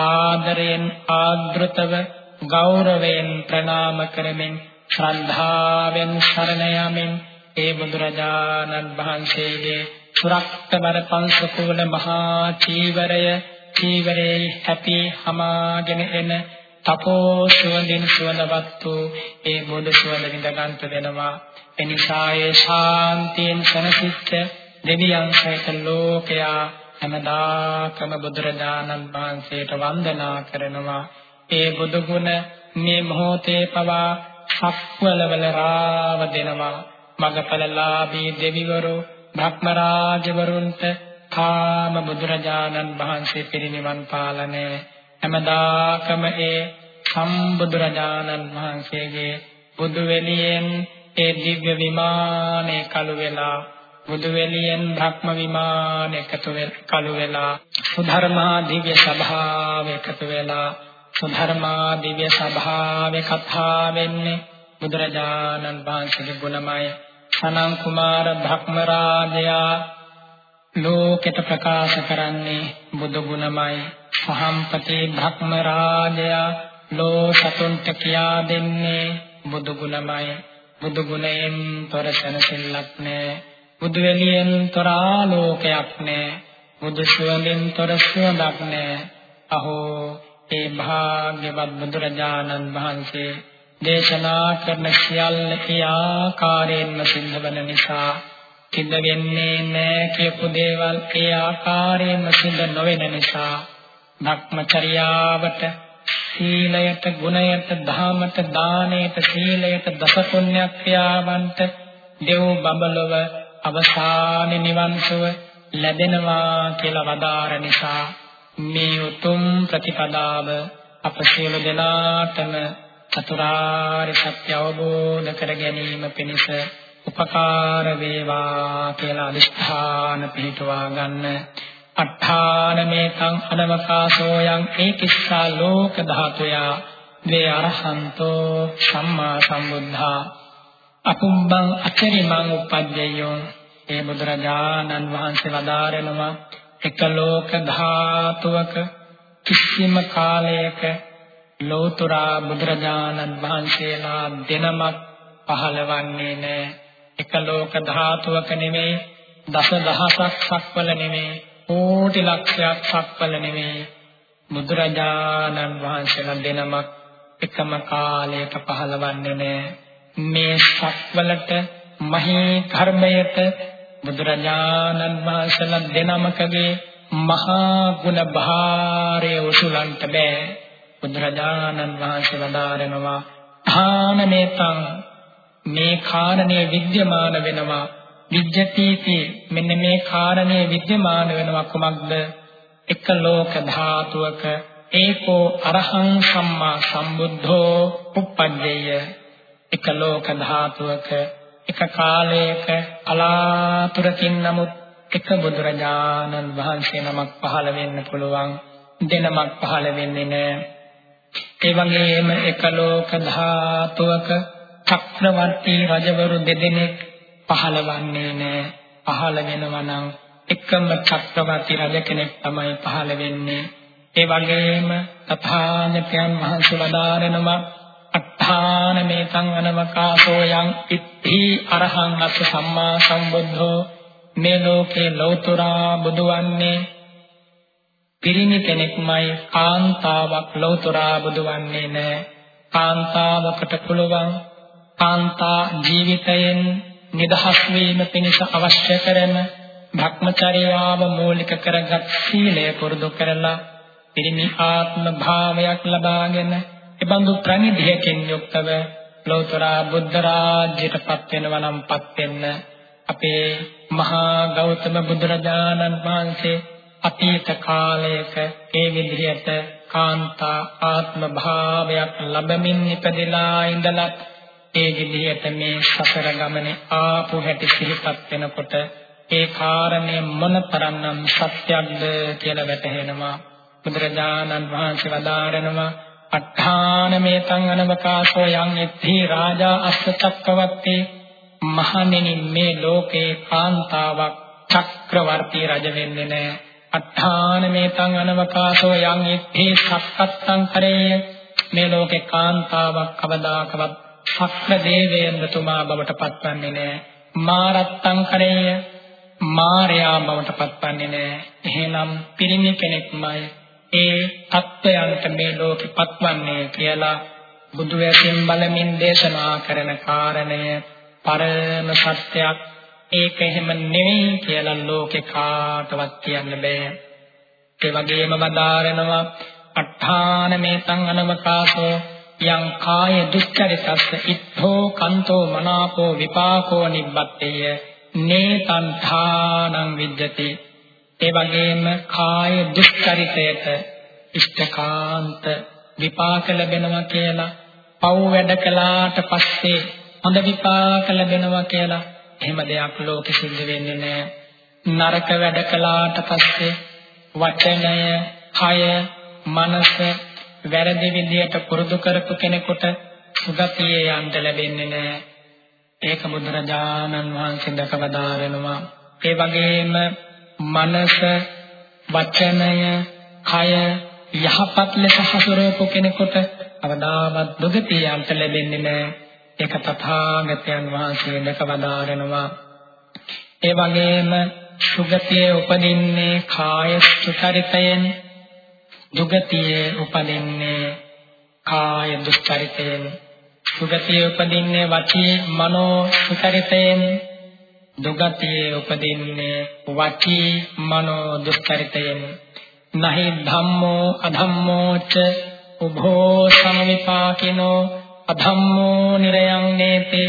ආදරයෙන් ආදෘතව ගෞරවයෙන් ප්‍රණාම කරමින් ශ්‍රද්ධාවෙන් සරණ යමින් ඒ බුදුරජාණන් වහන්සේගේ සුරක්තවර පංසකෝල මහා චීවරය චීවරේ හැපි හමාගෙන එන තපෝ සුවඳින් සුවඳවත් වූ ඒ බුදු සුවඳ විඳ ගන්නට වෙනවා එනිසා ඒ ශාන්තියෙන් සනසිච්ච දෙවියන් සහිත ලෝකයා හැමදාකම බුදුරජාණන් වහන්සේට වන්දනා කරනවා. ඒ බුදු ගුණ මේ මොහොතේ පවා සක්වලවල රාව දෙනවා. මගපලලාභී දෙවිවරු භක්මරාජවරුන්ට කාම බුදුරජාණන් වහන්සේ පිරිනිවන් පාලනේ හැමදාකම ඒ සම්බුදුරජාණන් වහන්සේගේ බුදු වෙලියෙන් ඒ දිව්‍ය විමානයේ කළු වෙලා බුදු වෙලියෙන් භක්ම විමාන එකතු කළු වෙලා සුධර්මා දිව්‍ය සභාව එකතු වෙලා සුධර්මා දිව්‍ය සභාවේ කතා වෙන්නේ බුදුරජාණන් වහන්සේගේ ගුණමය සනං කුමාර භක්ම රාජයා ලෝකෙට ප්‍රකාශ කරන්නේ බුදු ගුණමයි සහම්පති භක්ම රාජයා ලෝ සතුන්ට කියා දෙන්නේ බුදු ගුණමයි. බුදු ගුණයෙන් තොර සැනසෙල්ලක් නෑ. බුදු වෙලියෙන් තොර ආලෝකයක් නෑ. බුදු සුවඳෙන් තොර සුවඳක් නෑ. අහෝ ඒ භාග්‍යවත් බුදුරජාණන් වහන්සේ දේශනා කරන සියල්ල ඒ ආකාරයෙන්ම සිද්ධ වන නිසා සිද්ධ වෙන්නේ නැහැ කියපු දේවල් ඒ ආකාරයෙන්ම සිද්ධ නොවන නිසා භක්මචර්යාවට සීලයට ගුණයට ධාමයට දානයට සීලයට දස පුණ්‍ය ක්‍රියාවන්ට දෙව් බඹලව අවසාන නිවන් සුව ලැබෙනවා කියලා වදාර නිසා මේ උතුම් ප්‍රතිපදාව අප සියලු දෙනාටම චතුරාර්ය සත්‍ය අවබෝධ කර ගැනීම පිණිස උපකාර වේවා කියලා අදිෂ්ඨාන පිහිටුවා ගන්න. අට්ඨාන මේතං අනවකාශෝයං ඒකිස්සා ලෝක ධාතුයා. වේ අරහන්තෝ සම්මා සම්බුද්ධා. අකුම්බං අචරිමං උපද්දයෝ. ඒ බුදුරජාණන් වහන්සේ වදාරනවා එක ලෝක ධාතුවක කිසිම කාලයක ලෝතුරා බුදුරජාණන් වහන්සේලා දෙනමක් පහළවන්නේ නැහැ. එක ලෝක ධාතුවක නෙමෙයි, දස දහසක් සක්වල නෙමෙයි, කෝටි ලක්ෂයක් සක්වල නෙමෙයි. බුදුරජාණන් වහන්සේලා දෙනමක් එකම කාලයක පහළවන්නේ නැහැ. මේ සක්වලට මහේ කර්මයට බුදුරජාණන් වහන්සේලා දෙනමකගේ මහා ගුණ භාරය උසුලන්ට බෑ. බුදුරජාණන් වහන්සේ වදාරනවා ධානමේතං මේ කාරණේ විද්‍යමාන වෙනවා. විජ්ජතිති මෙන්න මේ කාරණේ විද්‍යමාන වෙනවා කුමක්ද? එක ලෝක ධාතුවක ඒකෝ අරහං සම්මා සම්බුද්ධෝ උප්පජ්ජය. එක ලෝක ධාතුවක එක කාලයක අලාතුරකින් නමුත් එක බුදුරජාණන් වහන්සේ නමක් පහළ වෙන්න පුළුවන් දෙනමක් පහළ වෙන්නේ නැහැ ඒ වගේම එක ලෝක ධාතුවක චක්‍රවර්ති රජවරු දෙදෙනෙක් පහළවන්නේ නැහැ. පහළ වෙනවා නම් එකම චක්‍රවර්ති රජ කෙනෙක් තමයි පහළ වෙන්නේ. ඒ වගේම තථාගතයන් වහන්සේ වදාරනවා අට්ඨාන මේතං අනවකාශෝ යං ඉත්‍ති අරහං අස්ස සම්මා සම්බුද්ධෝ මේ ලෝකේ ලෞතුරා බුදුවන්නේ පිරිණි කෙනෙක්මයි කාන්තාවක් ලෞතුරා බුදුවන්නේ නැහැ කාන්තාවකට පුළුවන් කාන්තා ජීවිතයෙන් නිදහස් වීම පිණිස අවශ්‍ය කරන භක්මචර්යාව මූලික කරගත් සීලය පුරුදු කරලා පිරිමි ආත්ම භාවයක් ලබාගෙන එබඳු ප්‍රනිධියකින් යුක්තව ලෝතර බුද්ධ රාජ්‍යයටපත් වෙනවා නම් පත් වෙන්න අපේ මහා ගෞතම බුදුරජාණන් වහන්සේ අතීත කාලයක ඒ විදිහට කාන්තා ආත්ම භාවයක් ලැබමින් ඉපදලා ඉඳලා ඒ විදිහට මේ සසර ගමනේ ආපු හැටි සිහිපත් වෙනකොට ඒ කාරණය මොනතරම්නම් සත්‍යක්ද කියලා වැටහෙනවා. බුදුරජාණන් වහන්සේ වදාරනවා අට්ඨාන මේතං අනවකාශෝ යං ඉද්ධි රාජා අස්සචක්කවත්තේ මහණෙනි මේ ලෝකේ කාන්තාවක් චක්‍රවර්ති රජ වෙන්නේ නැහැ අට්ඨාන මේතං අනවකාශෝ යං ඉද්ධි සක්කත්තං කරේය මේ ලෝකේ කාන්තාවක් කවදාකවත් ශක්‍ර දේවේන්ද්‍රතුමා බවට පත්වන්නේ නැහැ. මාරත්තං කරේය මාර්යා බවට පත්වන්නේ නැහැ. එහෙනම් පිරිමි කෙනෙක්මයි ඒ தත්වයන්ට මේ ලෝකෙ පත්වන්නේ කියලා බුදු වැසින් බලමින් දේශනා කරන කාරණය පරම සත්‍යයක්. ඒක එහෙම නෙවෙයි කියලා ලෝකේ කාටවත් කියන්න බෑ. ඒ වගේම වදාරනවා අට්ඨාන මේතං අනවකාශෝ යං කාය දුක්ඛරිතස්ස ඉද්ධෝ කන්තෝ මනාපෝ විපාකෝ නිබ්බත්තේය නේතං ථානං විජ්ජති ඒ වගේම කාය දුක්ඛරිතයට ඉෂ්ඨකාන්ත විපාක ලැබෙනවා කියලා පව් වැඩ කළාට පස්සේ හොඳ විපාක ලැබෙනවා කියලා එහෙම දෙයක් ලෝකෙ සිද්ධ වෙන්නේ නැහැ නරක වැඩ කළාට පස්සේ වචනය කය මනස වැරදි විදියට පුරුදු කරපු කෙනෙකුට සුගතියේ යන්න ලැබෙන්නේ නැහැ. ඒක බුදුරජාණන් වහන්සේ දකවදාරනවා. ඒ වගේම මනස, වචනය, කය යහපත් ලෙස හසුරවපු කෙනෙකුට අවදාවත් දුගතිය යන්න ලැබෙන්නේ නැහැ. ඒක තථාගතයන් වහන්සේ දකවදාරනවා. ඒ වගේම සුගතියේ උපදින්නේ කාය සුචරිතයෙන් දුගතියේ උපදින්නේ කාය දුස්චරිතයෙන් සුගතියේ උපදින්නේ වචී මනෝ සුචරිතයෙන් දුගතියේ උපදින්නේ වචී මනෝ දුස්චරිතයෙන් නහි ධම්මෝ අධම්මෝ ච උභෝ සමවිපාකිනෝ අධම්මෝ නිරයං නේති.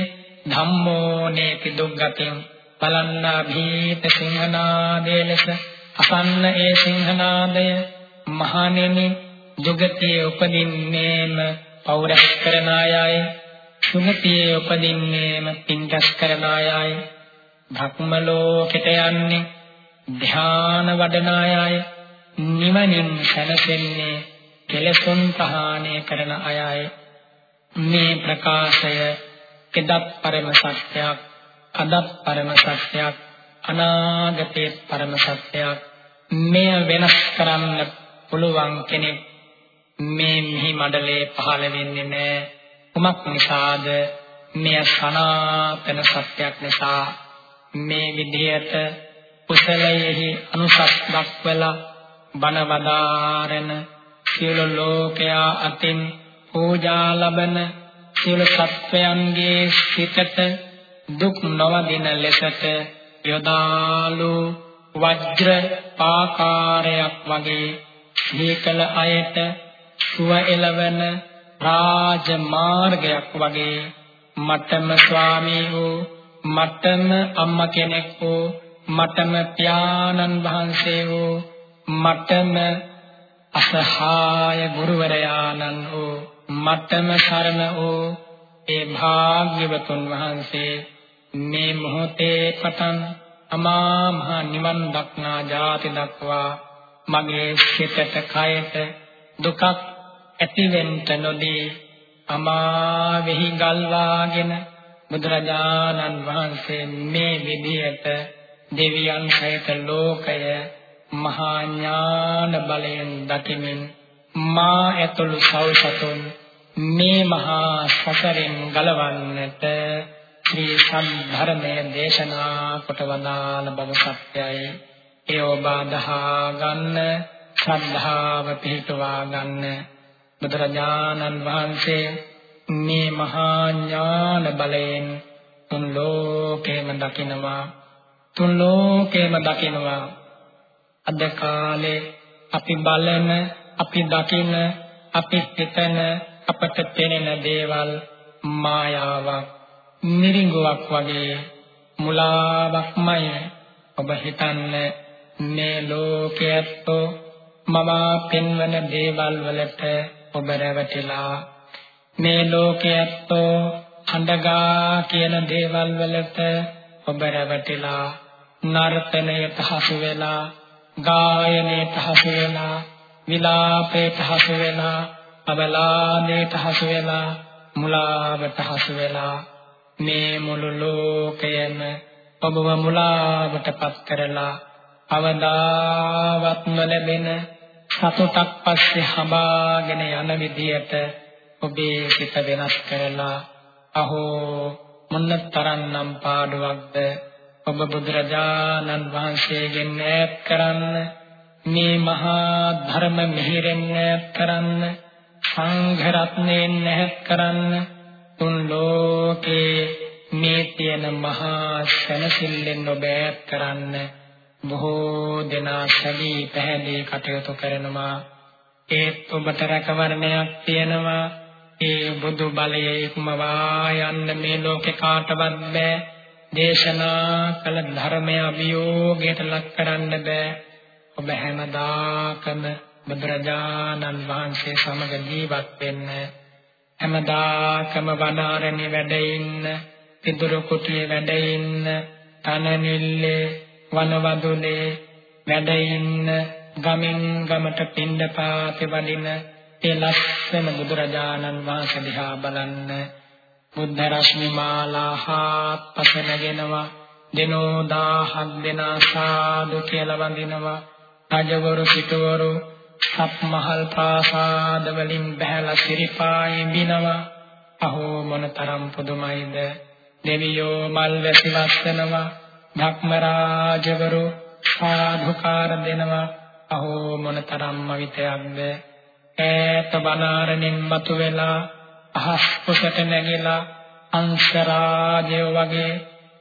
ධම්මෝ නේති දුග්ගතින් බලන්නා භීත සිංහනාදයේ ලෙස අසන්න ඒ සිංහනාදය. මහණෙනි දුගතියේ උපදින්නේම පෞරස් කරන අයයි සුගතියේ උපදින්නේම පින්කස් කරන අයයි භක්ම ලෝකෙට යන්නේ ධ්‍යාන වඩන අයයි නිවනින් සැනසෙන්නේ කෙලසුන් ප්‍රහාණය කරන අයයි මේ ප්‍රකාශය කෙදත් පරම සත්‍යයක් අදත් පරම සත්‍යයක් අනාගතේ පරම සත්‍යයක් මෙය වෙනස් කරන්න පුළුවන් කෙනෙක් මේ මිහි මඩලේ පහළ වෙන්නේ නැහැ. කුමක් නිසාද? මෙය සනාතන සත්‍යයක් නිසා මේ විදියට කුසලයෙහි අනුසස් දක්වලා බණ වදාරන සියලු ලෝකයා අතින් පූජා ලබන සියලු සත්වයන්ගේ සිතට දුක් නොවදින ලෙසට යොදාලු වජ්‍ර පාකාරයක් වගේ මේකල අයට සුව එළවන රාජ මාර්ගයක් වගේ මටම ස්වාමී වූ මටම අම්මා කෙනෙක් වූ මටම පියාණන් වහන්සේ වූ මටම අසහාය ගුරුවරයාණන් වූ මටම සරණ වූ ඒ භාග්‍යවතුන් වහන්සේ මේ මොහොතේ පටන් අමා මහ නිවන් දක්නා ජාති දක්වා මගේ සිතට කයට දුකක් ඇතිවෙන්න නොදී අමා වෙහි ගල්වාගෙන බුදුරජාණන් වහන්සේ මේ විදියට දෙවියන් සහිත ලෝකය මහා ඥාන බලයෙන් දකිමින් මා ඇතුළු සෞසතුන් මේ මහා සසරෙන් ගලවන්නට ශ්‍රී සම්ධර්මයේ දේශනා කොට වදාළ බව සත්‍යයි. ඒ ඔබාදහා ගන්න ශ්‍රද්ධාව පිහිටුවා ගන්න බුදුරජාණන් වහන්සේ මේ මහා ඥාන බලයෙන් තුන් ලෝකේම දකිනවා. තුන් ලෝකේම දකිනවා. අද කාලේ අපි බලන අපි දකින අපි හිතන අපට පෙනෙන දේවල් මායාවක් නිරිඟුවක් වගේ මුලාවක්මයි. ඔබ හිතන්නේ මේ ලෝකයේත්ෝ මම පෙන්වන දේවල් වලට ඔබ රැවටිලා මේ ලෝකයේත්ෝ හඬගා කියන දේවල් වලට ඔබ රැවටිලා නර්තනයට හසු වෙලා ගායනයට හසු වෙලා විලාපයට හසු වෙලා අවලාදයට හසු වෙලා මුලාවට හසු වෙලා මේ මුළු ලෝකයම ඔබව මුලාවටපත් කරලා අවදාවත් නොලැබෙන සතුටක් පස්සේ හඹාගෙන යන විදියට ඔබේ සිත වෙනස් කරලා අහෝ මොන තරම්නම් පාඩුවක්ද? ඔබ බුදුරජාණන් වහන්සේගෙන් ඈත් කරන්න මේ මහා ධර්ම මිහිරෙන් ඈත් කරන්න සංඝ රත්නයෙන් ඈත් කරන්න. තුන් ලෝකේ මේ තියෙන මහා සැනසෙල්ලෙන් ඔබ ඈත් කරන්න. බොහෝ දෙනා සැදී පැහැදී කටයුතු කරනවා. ඒත් ඔබට රැකවරණයක් තියෙනවා. ඒ බුදු බලයේ ඉක්මවා යන්න මේ ලෝකේ කාටවත් බෑ. දේශනා කළ ධර්මය අභියෝගයට ලක් කරන්න බෑ. ඔබ හැමදාකම බුදුරජාණන් වහන්සේ සමග ජීවත් වෙන්න හැමදාකම වනාරණේ වැඩ ඉන්න පිදුරු කුටියේ වැඩ ඉන්න තනනිල්ලේ වනවදුලේ වැඩ ඉන්න ගමින් ගමට පින්ඩපාතේ වඩින ඒ ලස්සන බුදුරජාණන් වහන්සේ දිහා බලන්න. බුද්ධ රශ්මි මාලාහත් පස නැගෙනවා දිනෝ දාහක් දෙනා සාදු කියලා වඳිනවා. රජවරු සිටවරු සප්මහල් ප්‍රාසාද වලින් බහැලා සිරිපායි බිනවා අහෝ මොනතරම් පුදුමයිද. දෙවියෝ මල් වැසි වස්සනවා. ධක්ම රාජවරු සාධුකාර දෙනවා. අහෝ මොනතරම් අවිතයක්ද. ඈත බනාරණින් මතුවෙලා අහස් කුසට නැගිලා අංශරාජය වගේ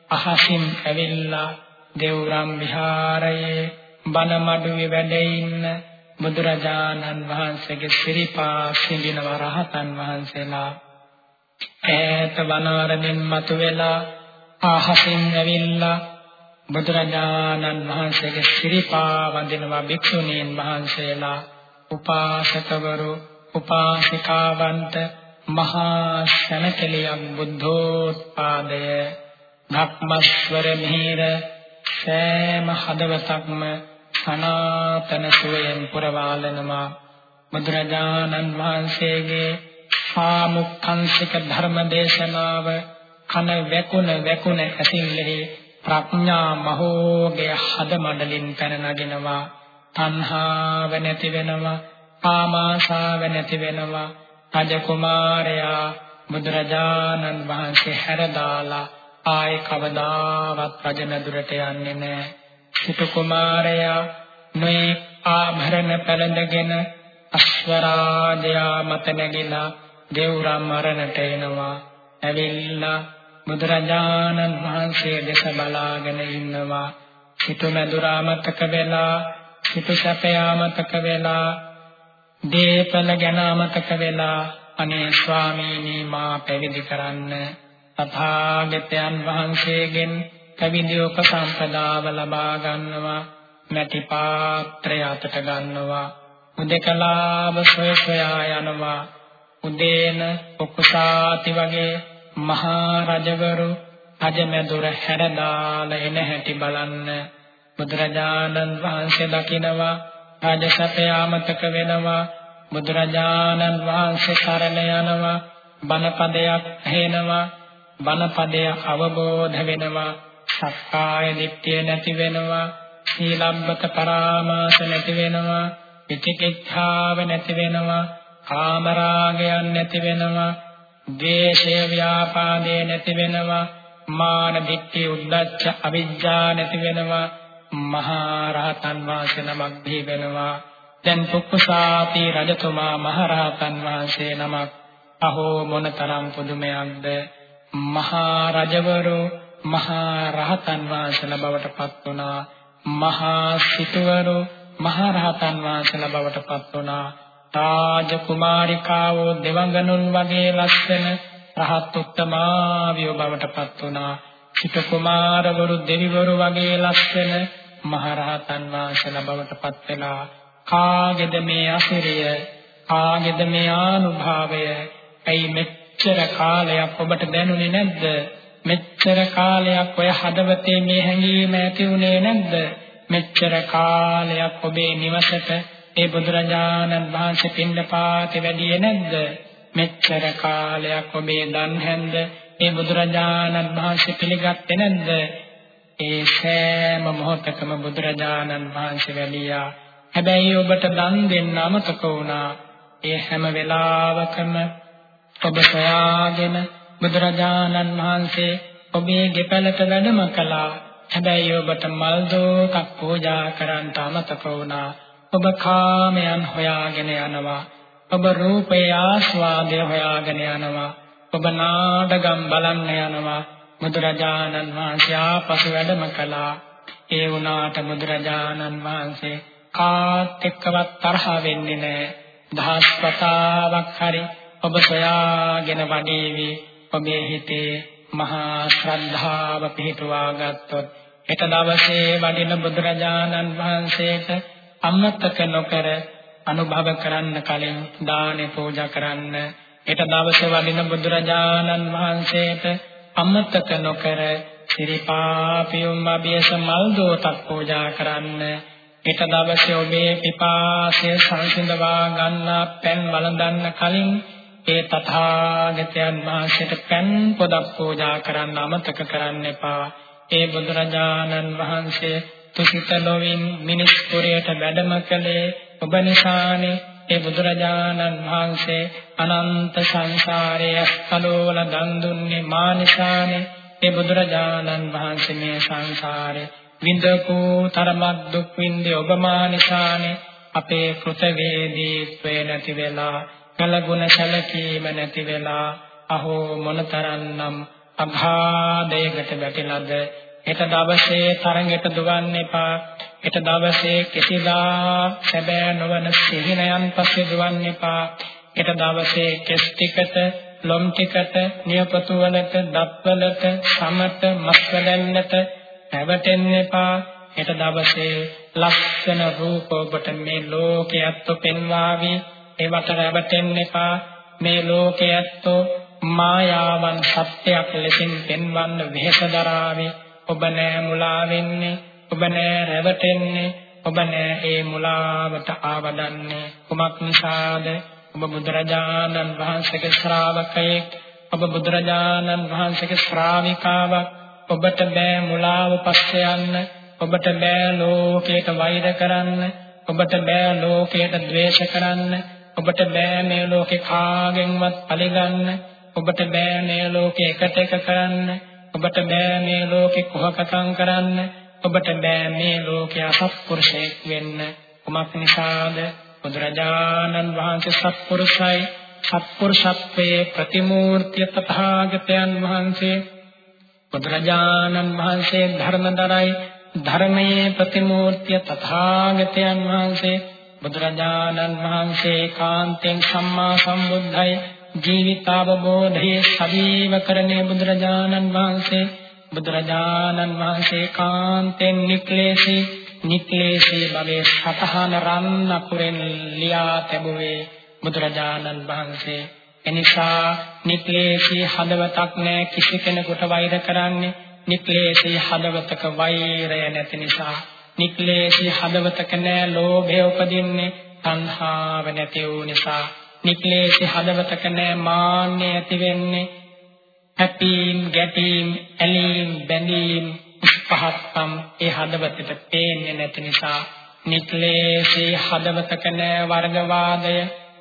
අහසින් ඇවිල්ලා දේවරම් විහාරයේ බණමඩුවේ වැඩ ඉන්න බුදුරජාණන් වහන්සේගේ සිරිපා සිඳින රහතන් වහන්සේලා. ඈත වනාරණින් මතුවෙලා අහසින් ඇවිල්ලා බුදුරජාණන් වහන්සේගේ සිරිපා වඳිනවා භික්ෂුණීන් වහන්සේලා උපාසකවරු උපාසිකාවන්ට මහා ශනකලියක් බුද්ධෝත්පාදය ධම්මස්වර මිහිර සෑම හදවතක්ම සනාතන සුවයෙන් පුරවාලනවා බුදුරජාණන් වහන්සේගේ සාමුක්ඛංශික ධර්ම දේශනාව කන වැකුණ වැකුණ ඇසිල්ලෙහි ප්‍රඥා මහෝගේ හද මඩලින් පැන නගිනවා. තණ්හාව නැති වෙනවා කාමාශාව නැති වෙනවා. රජ කුමාරයා බුදුරජාණන් වහන්සේ හැරදාලා ආයේ කවදාවත් රජ මැදුරට යන්නේ නැහැ. සිටු කුමාරයා මේ ආභරණ පැළඳගෙන අශ්වරාජයා මත නැගිලා දේවරම් මරණට එනවා. ඇවිල්ලා බුදුරජාණන් වහන්සේ දෙස බලාගෙන ඉන්නවා. සිටු මැදුරා මතක වෙලා සිටු සැපයා මතක වෙලා දීපල ගැන මතක වෙලා අනේ ස්වාමීනි මා පැවිදි කරන්න තථාගතයන් වහන්සේගෙන් පැවිදි උපසම්පදාව ලබා ගන්නවා මැටි පාත්‍රය අතට ගන්නවා උදකලාව සොය සොයා යනවා උදේන උකුසාති වගේ මහා රජවරු රජමැදුර හැරදාලා එන හැටි බලන්න බුදුරජාණන් වහන්සේ දකිනවා රාජසතේ ආමතක වෙනවා. බුදුරජාණන් වහන්සේ සරණ යනවා. බණපදයක් ඇහෙනවා. බණපදය අවබෝධ වෙනවා. සක්කාය දිට්ඨිය නැති වෙනවා. සීලබ්බත පරාමාස නැති වෙනවා. විචිකිච්ඡාව නැති වෙනවා. කාමරාගයන් නැති වෙනවා. ද්වේෂය ව්‍යාපාදේ නැති වෙනවා. මාන දිට්ඨි උද්ධච්ච අවිජ්ජා නැති වෙනවා. මහා රහතන් වහන්සේ නමක් දී වෙනවා දැන් පුක්කුසාති රජතුමා මහරහතන් වහන්සේ නමක්. අහෝ මොනතරම් පුදුමයක්ද? මහා රජවරු මහා රහතන් වහන්සේලා බවට පත් වුණා. මහා සිටවරු මහා රහතන් වහන්සේලා බවට පත් වුණා. රාජ කුමාරිකාවෝ දෙවඟනුන් වගේ ලස්සන රහත් උත්තමාවියෝ බවට පත් වුණා. සිට කුමාරවරු දෙවිවරු වගේ ලස්සන මහා රහතන් වහන්සේලා බවට පත් වෙලා කාගේද මේ අසිරිය කාගේද මේ ආනුභාවය ඇයි මෙච්චර කාලයක් ඔබට දැනුනේ නැද්ද මෙච්චර කාලයක් ඔය හදවතේ මේ හැඟීම ඇති වුණේ නැද්ද? මෙච්චර කාලයක් ඔබේ නිවසට ඒ බුදුරජාණන් වහන්සේ පින්නපාතේ වැඩියේ නැද්ද? මෙච්චර කාලයක් ඔබේ දන් හැන්ද ඒ බුදුරජාණන් වහන්සේ පිළිගත්තේ නැද්ද? ඒ සෑම මොහොතකම බුදුරජාණන් වහන්සේ වැඩියා. හැබැයි ඔබට දන් දෙන්න අමතක වුණා. ඒ හැම වෙලාවකම ඔබ සොයාගෙන බුදුරජාණන් වහන්සේ ඔබේ ගෙපලට වැඩම කළා. හැබැයි ඔබට මල් දෝකක් පූජා කරන්න අමතක වුණා. ඔබ කාමයන් හොයාගෙන යනවා. ඔබ රූපේ ආස්වාදය හොයාගෙන යනවා. ඔබ නාඩගම් බලන්න යනවා. බුදුරජාණන් වහන්සේ ආපසු වැඩම කළා. ඒ වුණාට බුදුරජාණන් වහන්සේ කාත් එක්කවත් තරහ වෙන්නේ නැහැ. දහස් වතාවක් හරි ඔබ සොයාගෙන වඩේවි. ඔබේ හිතේ මහා ශ්‍රද්ධාව පිහිටුවා ගත්තොත් හෙට දවසේ වඩින බුදුරජාණන් වහන්සේට අමතක නොකර අනුභව කරන්න කලින් දානේ පූජා කරන්න හෙට දවසේ වඩින බුදුරජාණන් වහන්සේට අමතක නොකර සිරිපාපියුම් අභියස මල් දෝතක් පූජා කරන්න හෙට දවසේ ඔබේ පිපාසය සංසිඳවා ගන්නා පෙන් වළඳන්න කලින් ඒ තථාගතයන් වහන්සේට පෙන් පොදක් පූජා කරන්න අමතක කරන්න එපා. ඒ බුදුරජාණන් වහන්සේ තුසිත නොවින් මිනිස් පුරයට වැඩම කළේ ඔබ නිසානේ. ඒ බුදුරජාණන් වහන්සේ අනන්ත සංසාරයේ අස්කලෝල දන් දුන්නේ මා නිසානේ. ඒ බුදුරජාණන් වහන්සේ මේ සංසාරේ විඳපු තරමක් දුක් විඳේ ඔබ මා නිසානේ. අපේ කෘතවේදීත්වේ නැති වෙලා කලගුණ සැලකීම නැති වෙලා අහෝ මොනතරම්නම් අඝාදයකට වැටිලාද හෙට දවසේ තරඟට දුවන්න එපා හෙට දවසේ කිසිදා සැබෑ නොවන සිහිනයන් පස්සේ දුවන්න එපා. හෙට දවසේ කෙස් ටිකට ලොම් ටිකට නියපොතු වලට දත්වලට සමත මස්වැලෙන්නට පැවටෙන්න එපා. හෙට දවසේ ලස්සන රූප ඔබට මේ ලෝකයේත් පෙන්වාවි ඒවට රැවටෙන්න එපා. මේ ලෝකයේ ඇත්තෝ මායාවන් සත්‍යයක් ලෙසින් පෙන්වන්න වෙහෙස දරාවේ ඔබ නෑ මුලා වෙන්නේ. ඔබ නෑ රැවටෙන්නේ ඔබ නෑ ඒ මුලාවට ආවදන්නේ කුමක් නිසාද ඔබ බුදුරජාණන් වහන්සේගේ ශ්‍රාවකයෙක් ඔබ බුදුරජාණන් වහන්සේගේ ශ්‍රාවිකාවක් ඔබට බෑ මුලාව පස්සේ යන්න ඔබට බෑ ලෝකයට වෛර කරන්න ඔබට බෑ ලෝකයට ද්වේෂ කරන්න ඔබට බෑ මේ ලෝකේ කාගෙන්වත් පරිගන්න. ඔබට බෑ මේ ලෝකේ එකට එක කරන්න. ඔබට බෑ මේ ලෝකේ කොහකටම් කරන්න. ඔබට බෑ මේ ලෝකේ අසත්පුරුෂයෙක් වෙන්න. කුමක් නිසාද? බුදුරජාණන් වහන්සේ සත්පුරුෂයි. සත්පුරුෂත්වයේ ප්‍රතිමූර්තිය තථාගතයන් වහන්සේ බුදුරජාණන් වහන්සේ ධර්මදරයි ධර්මයේ ප්‍රතිමූර්තිය තථාගතයන් වහන්සේ බුදුරජාණන් වහන්සේ කාන්තෙන් සම්මා සම්බුද්ධයි ජීවිතාවබෝධයේ සදීව කරන්නේ බුදුරජාණන් වහන්සේ බුදුරජාණන් වහන්සේ කාන්තෙන් නික්ලේශී නික්ලේශී භවයේ සතහන රන්න කුරෙන් ලියා තැබුවේ බුදුරජාණන් වහන්සේ. එනිසා නික්ලේශී හදවතක් නැ කිසි කෙනෙකුට වෛර කරන්නේ. නික්ලේශී හදවතක වෛරය නැති නිසා. නික්ලේශී හදවතක නෑ ලෝභය උපදින්නේ තණ්හාව නැති වූ නිසා. නික්ලේශී හදවතක නෑ මාන්නය ඇති වෙන්නේ හැපීම් ගැටීම් ඇලීම් බැඳීම් පහස්සම් ඒ හදවතට පේන්නේ නැති නිසා නික්ලේශී හදවතක නෑ වර්ගවාදය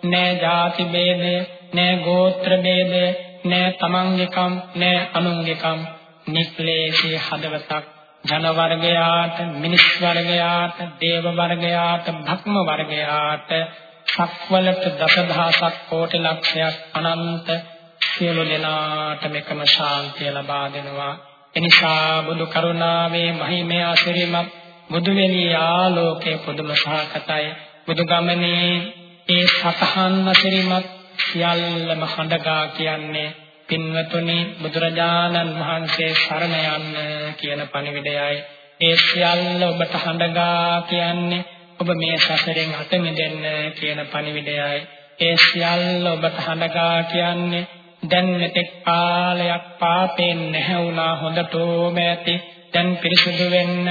නෑ ಜಾති ભેදය නෑ ගෝත්‍ර ભેදය නෑ තමන්ගේකම් නෑ අනුන්ගේකම් නික්ලේශී හදවතක්. ජන වර්ගයාට මිනිස් වර්ගයාට දේව වර්ගයාට භක්ම වර්ගයාට සක්වලට දසදහසක් කෝටි ලක්ෂයක් අනන්ත සියලු දෙනාට මෙකම ශාන්තිය ලබා දෙනවා. එනිසා බුදු කරුණාවේ මහිමය අසිරිමත් බුදු වෙලිය ආලෝකයේ පුදුම සහකතයි බුදු ගමනේ ඒ සතහන් අසිරිමත් සියල්ලම හඬගා කියන්නේ පින්වතුනි බුදුරජාණන් වහන්සේ සරණ යන්න කියන පණිවිඩයයි. ඒ සියල්ල ඔබට හඬගා කියන්නේ ඔබ මේ සසරෙන් අත මිදෙන්න කියන පණිවිඩයයි. ඒ සියල්ල ඔබට හඬගා කියන්නේ දැන් මෙතෙක් කාලයක් පාපයෙන් නැහැුණා හොඳටම ඇති. දැන් පිරිසුදු වෙන්න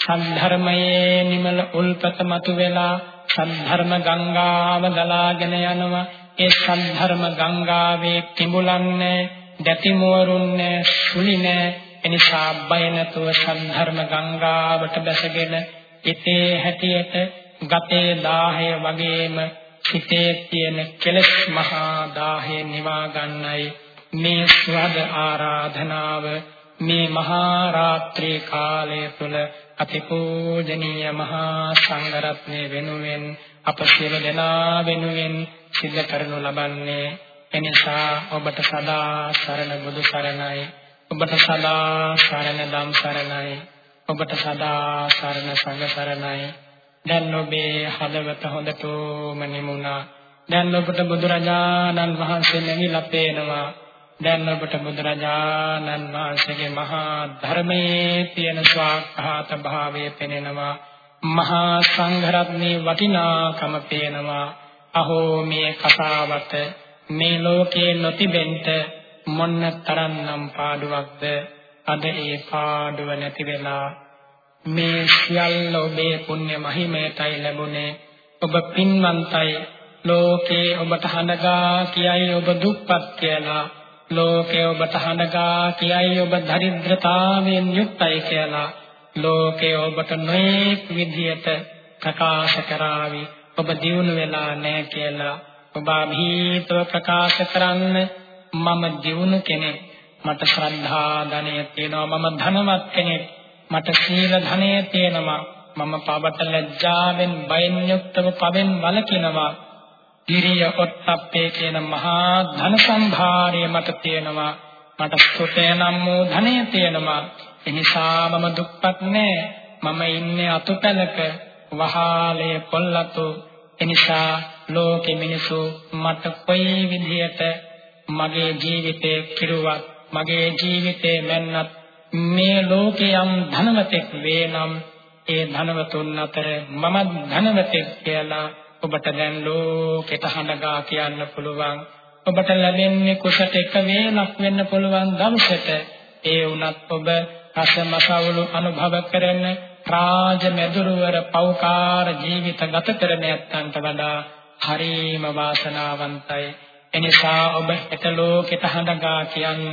සද්ධර්මයේ නිමල උල්පත මතු වෙලා සද්ධර්ම ගංගාව ගලාගෙන යනවා. ඒ සම්ධර්ම ගංගාවේ කිඹුලන්නේ දැතිමවරුන්නේ සුලිනේ එනිසා බය නැතුව සම්ධර්ම ගංගාවට බැසගෙන ඉතේ හැටියට ගතේ දාහය වගේම සිතේ තියෙන කෙලස් මහා දාහය නිවා ගන්නයි මේ ස්වද ආරාධනාව මේ මහා රාත්‍රී කාලය තුල අතිපූජනීය මහා සංඝරත්නය වෙනුවෙන් අප සියලු දෙනා වෙනුවෙන් සිද්ධ කරනු ලබන්නේ එනිසා ඔබට සදා සරණ බුදු සරණයි ඔබට සදා සරණ දම් සරණයි. ඔබට සදා සරණ සංඝ සරණයි. දැන් ඔබේ හදවත හොඳටම නිමුණා. දැන් ඔබට බුදුරජාණන් වහන්සේ නැගිලා පේනවා. දැන් ඔබට බුදුරජාණන් වහන්සේගේ මහා ධර්මයේ තියෙන ස්වාක්ඛාත භාවය පෙනෙනවා. මහා සංඝරත්නයේ වටිනාකම පේනවා. අහෝ මේ කතාවට මේ ලෝකේ නොතිබෙන්න මොන්න තරම්නම් පාඩුවක්ද අද ඒ පාඩුව නැති වෙලා මේ සියල්ල ඔබේ පුණ්‍ය මහිමයටයි ලැබුණේ. ඔබ පින්වන්තයි ලෝකේ ඔබට හඳගා කියයි ඔබ දුක්පත් කියලා. ලෝකේ ඔබට හඳගා කියයි ඔබ දරිද්‍රතාවයෙන් යුක්තයි කියලා. ලෝකේ ඔබට නොඑක් විදියට ප්‍රකාශ කරાવી ඔබ දියුණු වෙලා නැහැ කියලා. ඔබ අභීතව ප්‍රකාශ කරන්න මම දියුණු කෙනෙක්. මට ශ්‍රද්ධා ධනය තියෙනවා. මම ධනවත් කෙනෙක්. මට සීල ධනය තියෙනවා මම පවට ලැජ්ජාවෙන් බයෙන් යුක්තව පවෙන් වළකිනවා. ඉරිය ඔත්තප්පේ කියන මහා ධන සම්භාරය මට තියෙනවා මට සුතේ නම් වූ ධනය තියෙනවා එනිසා මම දුක්පත් නෑ. මම ඉන්නේ අතුපැලක වහාලේ පොල්ලතු. එනිසා ලෝකෙ මිනිසු මට කොයි විදියට මගේ ජීවිතේ කිරුවත් මගේ ජීවිතේ මැන්නත් මේ ලෝකේ යම් ධනවතෙක් වේනම් ඒ ධනවතුන් අතර මම ධනවතෙක් කියලා ඔබට දැන් ලෝකෙට හඬගා කියන්න පුළුවන්. ඔබට ලැබෙන්නේ කුසට එක වේලක් වෙන්න පුළුවන් දවසට. ඒ වුණත් ඔබ රසමසවුළු අනුභව කරන රාජ මෙදුරවර පෞකාර ජීවිත ගත කරන ඇත්තන්ට වඩා හරීම වාසනාවන්තයි. එනිසා ඔබ එක ලෝකෙට හඳගා කියන්න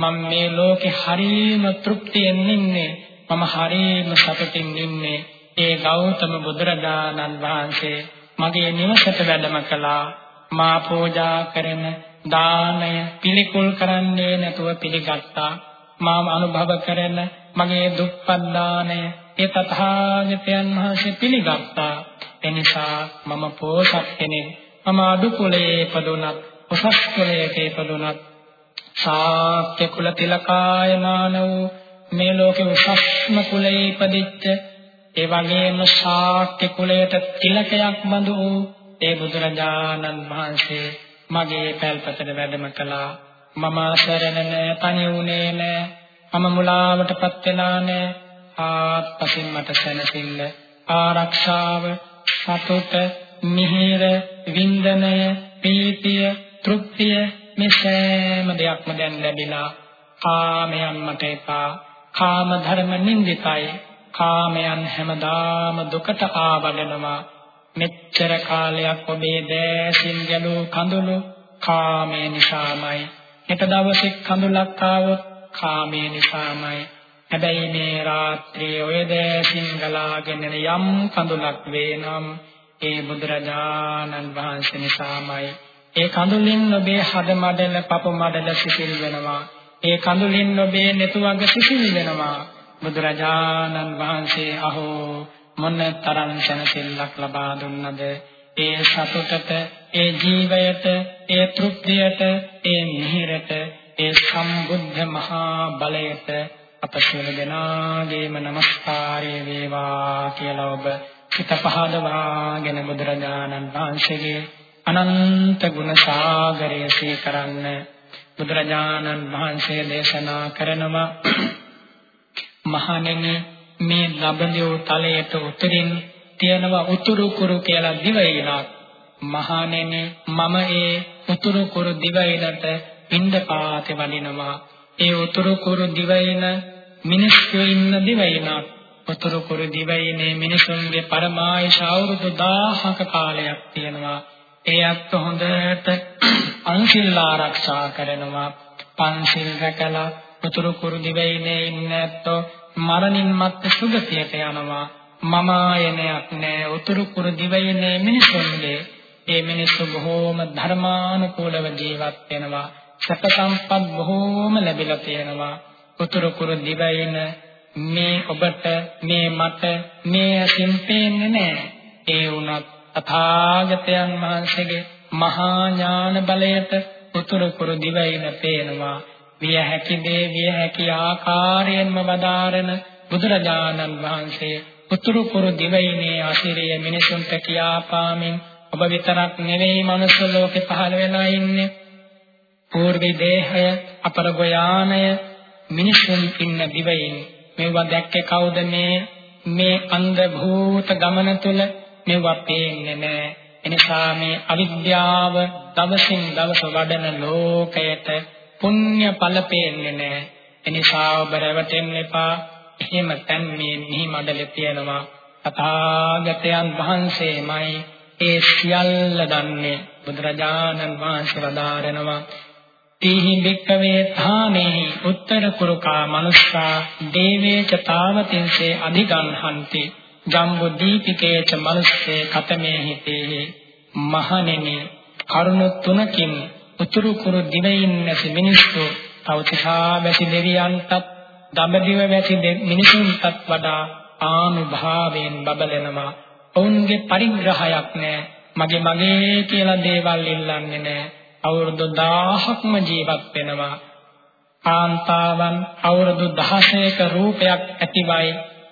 මම මේ ලෝකේ හරීම තෘප්තියෙන් ඉන්නේ. මම හරීම සතුටින් ඉන්නේ. ඒ ගෞතම බුදුරජාණන් වහන්සේ මගේ නිවසට වැඩම කළා. මා පූජා කරන දානය පිළිකුල් කරන්නේ නැතුව පිළිගත්තා. මාම අනුභව කරන මගේ දුක්පත් දානය ඒ තථාගතයන් වහන්සේ පිළිගත්තා. එනිසා මම පෝසත් කෙනෙක්. මම අඩු කුලයේ ඉපදුනත් උසස් කුලයක ඉපදුනත් ශාක්‍ය කුල තිලකායමාන වූ මේ ලෝකේ උසස්ම කුලයේ ඉපදිච්ච ඒ වගේම ශාක්‍ය කුලයට තිලකයක් බඳු වූ ඒ බුදුරජාණන් වහන්සේ මගේ පැල්පතට වැඩම කළා. මම අසරණ නෑ තනි වුණේ නෑ මම මුලාවටපත් වෙලා නෑ. ආත්පසින් මට සැනසෙල්ල ආරක්ෂාව සතුට මිහිර වින්දනය පීතිය තෘප්තිය මේ සෑම දෙයක්ම දැන් ලැබිලා කාමයන් මට එපා. කාම ධර්ම නින්දිතයි. කාමයන් හැමදාම දුකට ආවඩනවා. මෙච්චර කාලයක් ඔබේ දැසින් ගැලූ කඳුළු කාමය නිසාමයි. හෙට දවසේ කඳුලක් ආවොත් කාමය නිසාමයි. හැබැයි මේ රාත්‍රියේ ඔය දැසින් ගලාගෙන යම් කඳුලක් වේනම් ඒ බුදුරජාණන් වහන්සේ නිසාමයි. ඒ කඳුලින් ඔබේ හද මඩල පප මඩල සිසිල් වෙනවා. ඒ කඳුලින් ඔබේ netuwaga සිසිල් වෙනවා. බුදුරජාණන් වහන්සේ අහෝ මොන තරම් සැනසෙල්ලක් ලබා දුන්නද? ඒ සතුටට ඒ ජීවයට ඒ තෘප්තියට ඒ මිහිරට ඒ සම්බුද්ධ මහා බලයට අප සියලු දෙනාගේම নমස්කාරය වේවා කියලා ඔබ හිත පහදවාගෙන බුදුරජාණන් වහන්සේගේ අනන්ත ගුණ සාගරය සීකරන්න බුදුරජාණන් වහන්සේ දේශනා කරනවා. මහණෙනි මේ ලබඳියෝ තලයට උතරින් තියෙනවා උතුරු කුරු කියලා දිවයිනක් මහණෙනි මම ඒ උතුරු කුරු දිවයිනට පින්දපාතේ වඩිනවා. ඒ උතුරු කුරු දිවයින මිනිස්සු ඉන්න දිවයිනක් උතුරු කුරු දිවයිනේ මිනිසුන්ගේ පරමායශ අවුරුදු 1000ක කාලයක් තියෙනවා. ඒ අත් හොඳට අන්සිල් ආරක්ෂා කරනවා. පන්සිල් රැකලා උතුරු කුරු දිවයිනේ ඉන්න ඇත්තෝ මරණින් මත් සුගතියට යනවා. මම ආයනයක් නෑ. උතුරු කුරු දිවයිනේ මිනිසුන්ගේ. ඒ මිනිස්සු බොහෝම ධර්මානුකූලව ජීවත් වෙනවා. සැප සම්පත් බොහෝම ලැබිලා තියෙනවා. උතුරු කුරු දිවයින මේ ඔබට මේ මට මේ අසින් පේන්නේ නෑ. ඒ වුණත් තථාගතයන් වහන්සේගේ මහා ඥාන බලයට උතුරු කුරු දිවයින පේනවා. විය හැකි දේ විය හැකි ආකාරයෙන්ම වදාරන බුදුරජාණන් වහන්සේ උතුරු කුරු දිවයිනේ අසිරිය මිනිසුන්ට කියාපාමින් ඔබ විතරක් නෙවෙයි මනුස්ස ලෝකේ පහළ වෙලා ඉන්නේ. పూర్වි දේහය අපර ගෝයානය මිනිසුන් ඉන්න දිවයින්. මේවා දැක්කේ කවුද? මේ මේ අන්ධ භූත ගමන තුල මේවා පේන්නේ නැහැ එනිසා මේ අවිද්‍යාව දවසින් දවස වඩන ලෝකයට පුණ්‍ය ඵල පේන්නේ නැහැ. එනිසා ඔබ රැවටෙන්න එපා. එහෙම තැන් මේ මිහි මඩලේ තියෙනවා. තථාගතයන් වහන්සේමයි ඒ සියල්ල දන්නේ බුදුරජාණන් වහන්සේ වදාරනවා. තීහි භික්කවේ ථානේ උත්තර කුරුකා මනුස්සා දේවේච තාවතින්සේ අධිගන්හන්ති ජම්බු දීපිකේච මනුස්සේ කතමේ හිතේ මහණෙනි කරුණ තුනකින් උතුරු කුරු දිවයින් නැති මිනිස්සු තවතිසා වැසි දෙවියන්ටත් දඹදිව වැසි මිනිසුන්ටත් වඩා ආනුභාවයෙන් බබලෙනවා. ඔවුන්ගේ පරිග්‍රහයක් නැහැ. මගේ මගේ කියලා දේවල් ඉල්ලන්නේ නැහැ. අවුරුදු 1000ක්ම ජීවත් වෙනවා. කාන්තාවන් අවුරුදු 16ක රූපයක් ඇතිවයි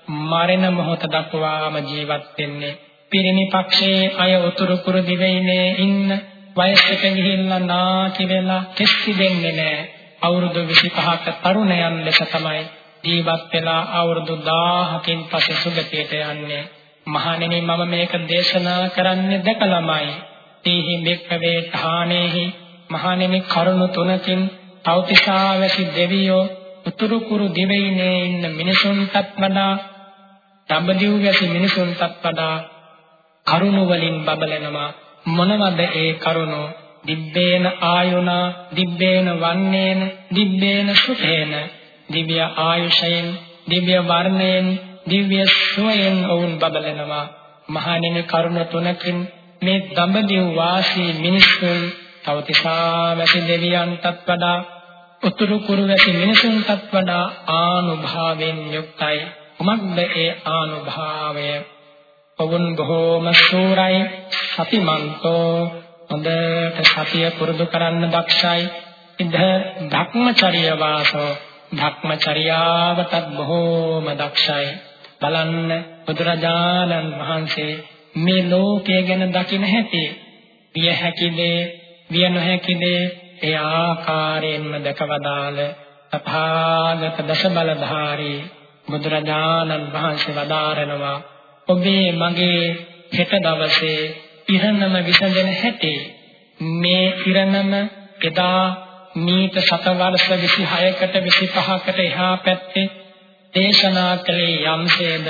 මරණ මොහොත දක්වාම ජීවත් වෙන්නේ. පිරිණි පක්ෂයේ අය උතුරු කුරු දිවයිනේ ඉන්න වයසට ගිහිල්ලා නාකි වෙලා කිසි දෙන්නේ නැහැ. අවුරුදු 25ක තරුණයන් ලෙස තමයි ජීවත් වෙලා අවුරුදු 1000කින් පස්සේ සුගතියට යන්නේ. මහණෙනි මම මේක දේශනා කරන්නේ දැකලාමයි. තීහි මෙක්කවේ ඨානේහි මහණෙනි කරුණ තුනකින් තෞතිසාවැසි දෙවියෝ උතුරු කුරු දිවයිනේ ඉන්න මිනිසුන්ටත් වඩා දඹදිව් වැසි මිනිසුන්ටත් වඩා කරුණ වලින් බබලනවා. මොනවද ඒ කරුණෝ? දිබ්බේන ආයුනා දිබ්බේන වන්නේන දිබ්බේන සුතේන දිව්‍ය ආයුෂයෙන් දිව්‍ය වර්ණයෙන් දිව්‍ය සුවයෙන් ඔවුන් බබලනවා. මහණෙනි කරුණ තුනකින් මේ දඹදිව් වාසී මිනිසුන් තවතිසා වැසි දෙවියන්ටත් වඩා උතුරු කුරු වැසි මිනිසුන්ටත් වඩා ආනුභාවයෙන් යුක්තයි. කුමක්ද ඒ ආනුභාවය. ඔවුන් බොහෝම සූරයි. සතිමන්තෝ. හොඳට සතිය පුරුදු කරන්න දක්ෂයි. ඉද ධක්මචර්ය වාසෝ. ධක්මචර්යාවටත් බොහෝම දක්ෂයි. බලන්න බුදුරජාණන් වහන්සේ මේ ලෝකය ගැන දකින හැටි. විය හැකි දේ විය නොහැකි දේ ඒ ආකාරයෙන්ම දැකවදාල තථාගත දස බලධාරී බුදුරජාණන් වහන්සේ වදාරනවා ඔබේ මගේ හෙට දවසේ ඉරණම විසඳෙන හැටි මේ ඉරණම එදා මීට සත වර්ෂ 26කට 25කට එහා පැත්තේ දේශනා කළේ යම්සේද?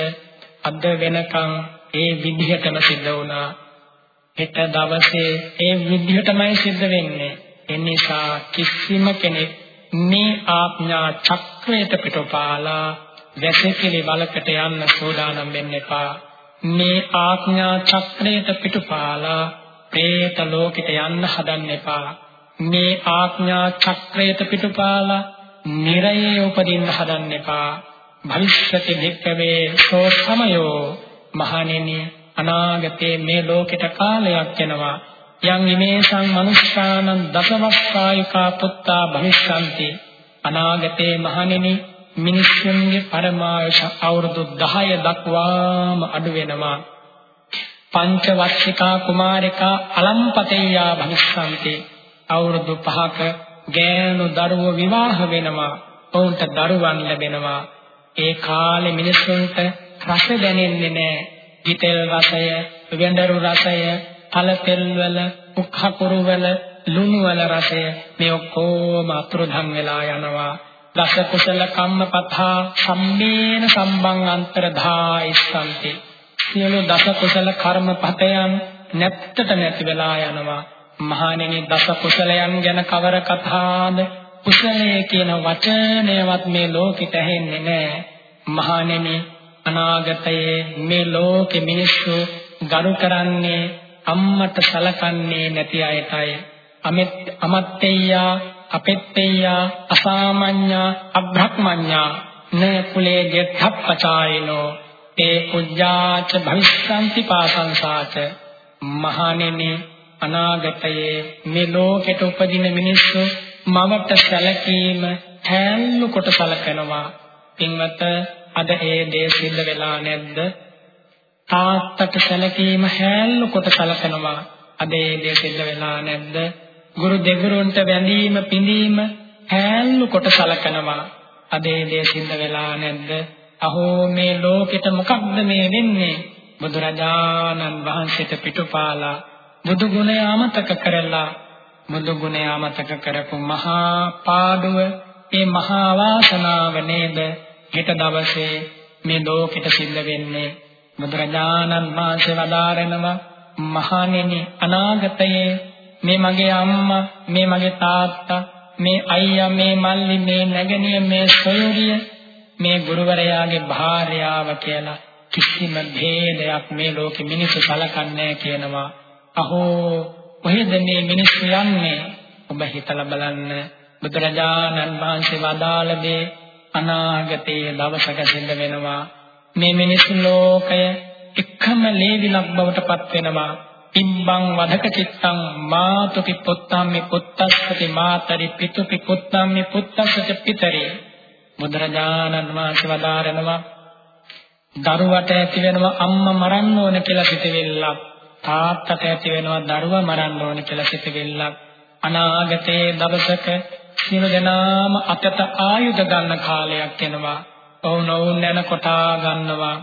අද වෙනකන් ඒ විදිහටම සිද්ධ වුණා. හෙට දවසේ ඒ විදිහටමයි සිද්ධ වෙන්නේ. එනිසා කිසිම කෙනෙක් මේ ආඥා චක්‍රයට පිටුපාලා වැසකිලි වලකට යන්න සෝදානම් වෙන්න එපා මේ ආඥා චක්‍රයට පිටුපාලා പ്രേත ලෝකෙට යන්න හදන්න එපා. මේ ආඥා චක්‍රයට පිටුපාලා නිරයේ උපදින්න හදන්න එපා. භවිෂ්‍යති භික්කවේ සෝ සමයෝ මහණෙනි අනාගතේ මේ ලෝකෙට කාලයක් යනවා. යම් ඉමේසං මනුෂ්‍යානං දසවස්සායිකා පුත්තා භවිෂ්‍යන්ති අනාගතේ මහණෙනි මිනිස්සුන්ගේ පරමායස අවුරුදු 10 දක්වාම අඩු වෙනවා. පංච වස්සිකා කුමාරිකා අලම්පතේයා භවිස්සන්ති අවුරුදු 5ක ගෑනු දරුවෝ විවාහ වෙනවා. ඔවුන්ට දරුවන් ලැබෙනවා. ඒ කාලේ මිනිස්සුන්ට රස දැනෙන්නේ නැහැ. ගිතෙල් රසය, වෙඬරු රසය, පළ තෙල් වල, උක්හකුරු වල, ලුණු වල රසය මේ ඔක්කොම අතුරුදන් වෙලා යනවා. දස කුසල කම්මපතා සම්මේන සම්බං අන්තරධා ඉස්සන්ති සියලු දස කුසල කර්මපතයන් නැත්තට නැති වෙලා යනවා. මහණෙනි දස කුසලයන් ගැන කවර කතාද? කුසලයේ කියන වචනයවත් මේ ලෝකෙට ඇහෙන්නේ නැහැ. මහණෙනි අනාගතයේ මේ ලෝකෙ මිනිස්සු ගරු කරන්නේ අම්මට සලකන්නේ නැති අයටයි. අමෙත් අමත්තේයා අපෙත්තේයා අසාමඤ්ඤා අබ්‍රහ්මඤ්ඤා න කුලේ ජෙත්තප්පචායිනෝ ඒ උජ්ජාච භවිස්සන්ති පාසංසාච මහණෙනි අනාගතයේ මේ ලෝකෙට උපදින මිනිස්සු මවට සැලකීම හැල්ලු කොට සලකනවා. පින්වත අද ඒ දේ සිද්ධ වෙලා නැද්ද? තාත්තට සැලකීම හැල්ලු කොට සලකනවා. අද ඒ දේ සිද්ධ වෙලා නැද්ද? ගුරු දෙගුරුන්ට වැඳීම පිඳීම හැල්ලු කොට සලකනවා. අද ඒ දේ සිද්ධ වෙලා නැද්ද? අහෝ මේ ලෝකෙට මොකක්ද මේ වෙන්නේ? බුදුරජාණන් වහන්සේට පිටුපාලා බුදු ගුණය අමතක කරලා බුදු ගුණය අමතක කරපු මහා පාඩුව ඒ මහා වාසනාව නේද හෙට දවසේ මේ ලෝකෙට සිද්ධ වෙන්නේ බුදුරජාණන් වහන්සේ වදාරනවා මහණෙනි අනාගතයේ මේ මගේ අම්මා මේ මගේ තාත්තා මේ අයියා මේ මල්ලි මේ නැගණිය මේ සොයුරිය මේ ගුරුවරයාගේ භාර්යාව කියලා කිසිම ભેදයක් මේ ලෝකෙ මිනිස්සු සලකන්නේ කියනවා. අහෝ කොහෙද මේ මිනිස්සු යන්නේ? ඔබ හිතලා බලන්න. බුදුරජාණන් වහන්සේ වදාළ දේ අනාගතයේ දවසක සිද්ධ වෙනවා. මේ මිනිස් ලෝකය එකම ලේවිලක් බවට පත් වෙනවා. පිම්බං වදක චිත්තං මාතුපි පුත්තම්මි පුත්තස්සති මාතරි පිතුපි පුත්තම්මි පුත්තස්සති පිතරේ. බුදුරජාණන් වහන්සේ වදාරනවා දරුවට ඇති වෙනවා අම්මා මරන්න ඕන කියලා සිතෙවිල්ලක්. තාත්තට ඇති වෙනවා දරුවා මරන්න ඕන කියලා සිතෙවිල්ලක්. අනාගතයේ දවසක සියලු දෙනාම අතට ආයුධ ගන්න කාලයක් එනවා. ඔවුනොවුන් යන කොටා ගන්නවා.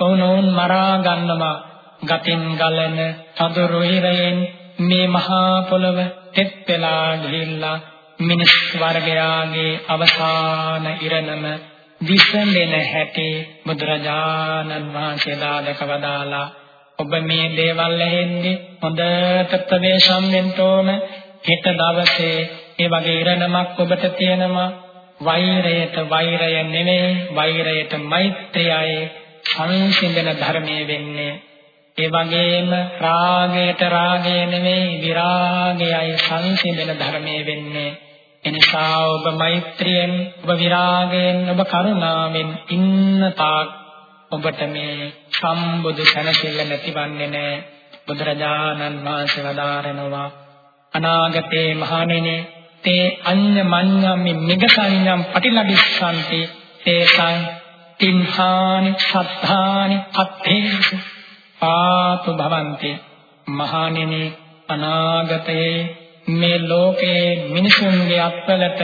ඔවුනොවුන් මරා ගන්නවා. ගතින් ගලන තදුරු ඉරයෙන් මේ මහා පොළව තෙත් වෙලා ගිහිල්ලා මිනිස් වර්ගයාගේ අවසාන ඉරණම දිසෙන්න හැටි බුදුරජාණන් වහන්සේලා දකවදාලා ඔබ මේ දේවල් ඇහෙන්නේ හොඳට ප්‍රවේශම් වෙන්න ඕන. හෙට දවසේ ඒ වගේ ඉරණමක් ඔබට තියෙනවා. වෛරයට වෛරය නෙමෙයි වෛරයට මෛත්‍රියයි සංසිඳන ධර්මයේ වෙන්නේ ඒ වගේම රාගයට රාගය නෙමෙයි විරාගයයි සංසිඳන ධර්මයේ වෙන්නේ. එනිසා ඔබ මෛත්‍රියෙන් ඔබ විරාගයෙන් ඔබ කරුණාවෙන් ඉන්න තාක් ඔබට මේ සම්බුදු සැනසෙල්ල නැතිවන්නේ නැහැ බුදුරජාණන් වහන්සේ වදාරනවා අනාගතේ මහණෙනි තේ අඤ්ඤ මඤ්ඤම්මි නිගසඤ්ඤම් පටිලබිස්සanti තේසං තින්හානි සත්තානි අත්තේසු. පාතු භවಂತಿ මහණෙනි අනාගතයේ මේ ලෝකේ මිනිසුන්ගේ අත්වලට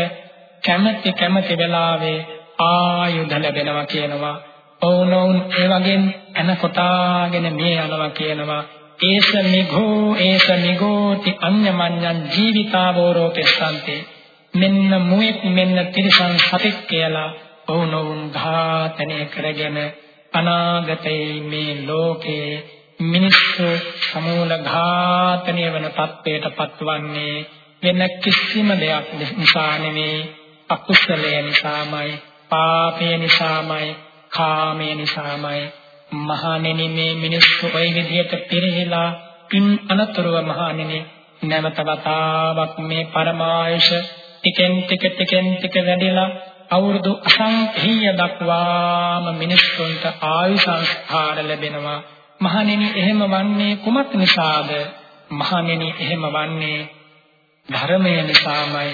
කැමැති කැමැති වෙලාවේ ආයුධ ලැබෙනවා කියනවා. ඔවුනොවුන් ඒ වගේ එන කොටාගෙන මේ යනවා කියනවා. ඒස නිඝෝ ඒස නිගෝති අඤ්ඤමඤ්ඤං ජීවිතාවෝරෝපෙස්සන්තේ මෙන්න මුෙක් මෙන්න තිරිසන් සතෙක් කියලා ඔවුනොවුන් ඝාතනය කරගෙන අනාගතයේ මේ ලෝකේ මිනිස්සු සමූල ඝාතනය වන තත්ත්වයට පත්වන්නේ වෙන කිසිම දෙයක් නිසා නෙවෙයි අකුසලය නිසාමයි පාපය නිසාමයි කාමය නිසාමයි. මහණෙනි මේ මිනිස්සු ওই විදිහට පිරිහිලා පින් අනතුරුව මහණෙනි නැවත වතාවක් මේ පරමායුෂ ටිකෙන් ටික ටිකෙන් ටික වැඩිලා අවුරුදු අසංඛ්‍ය දක්වාම මිනිස්සුන්ට ආයු සංස්කාර ලැබෙනවා. මහණෙනි එහෙම වන්නේ කුමක් නිසාද? මහණෙනි එහෙම වන්නේ ධර්මය නිසාමයි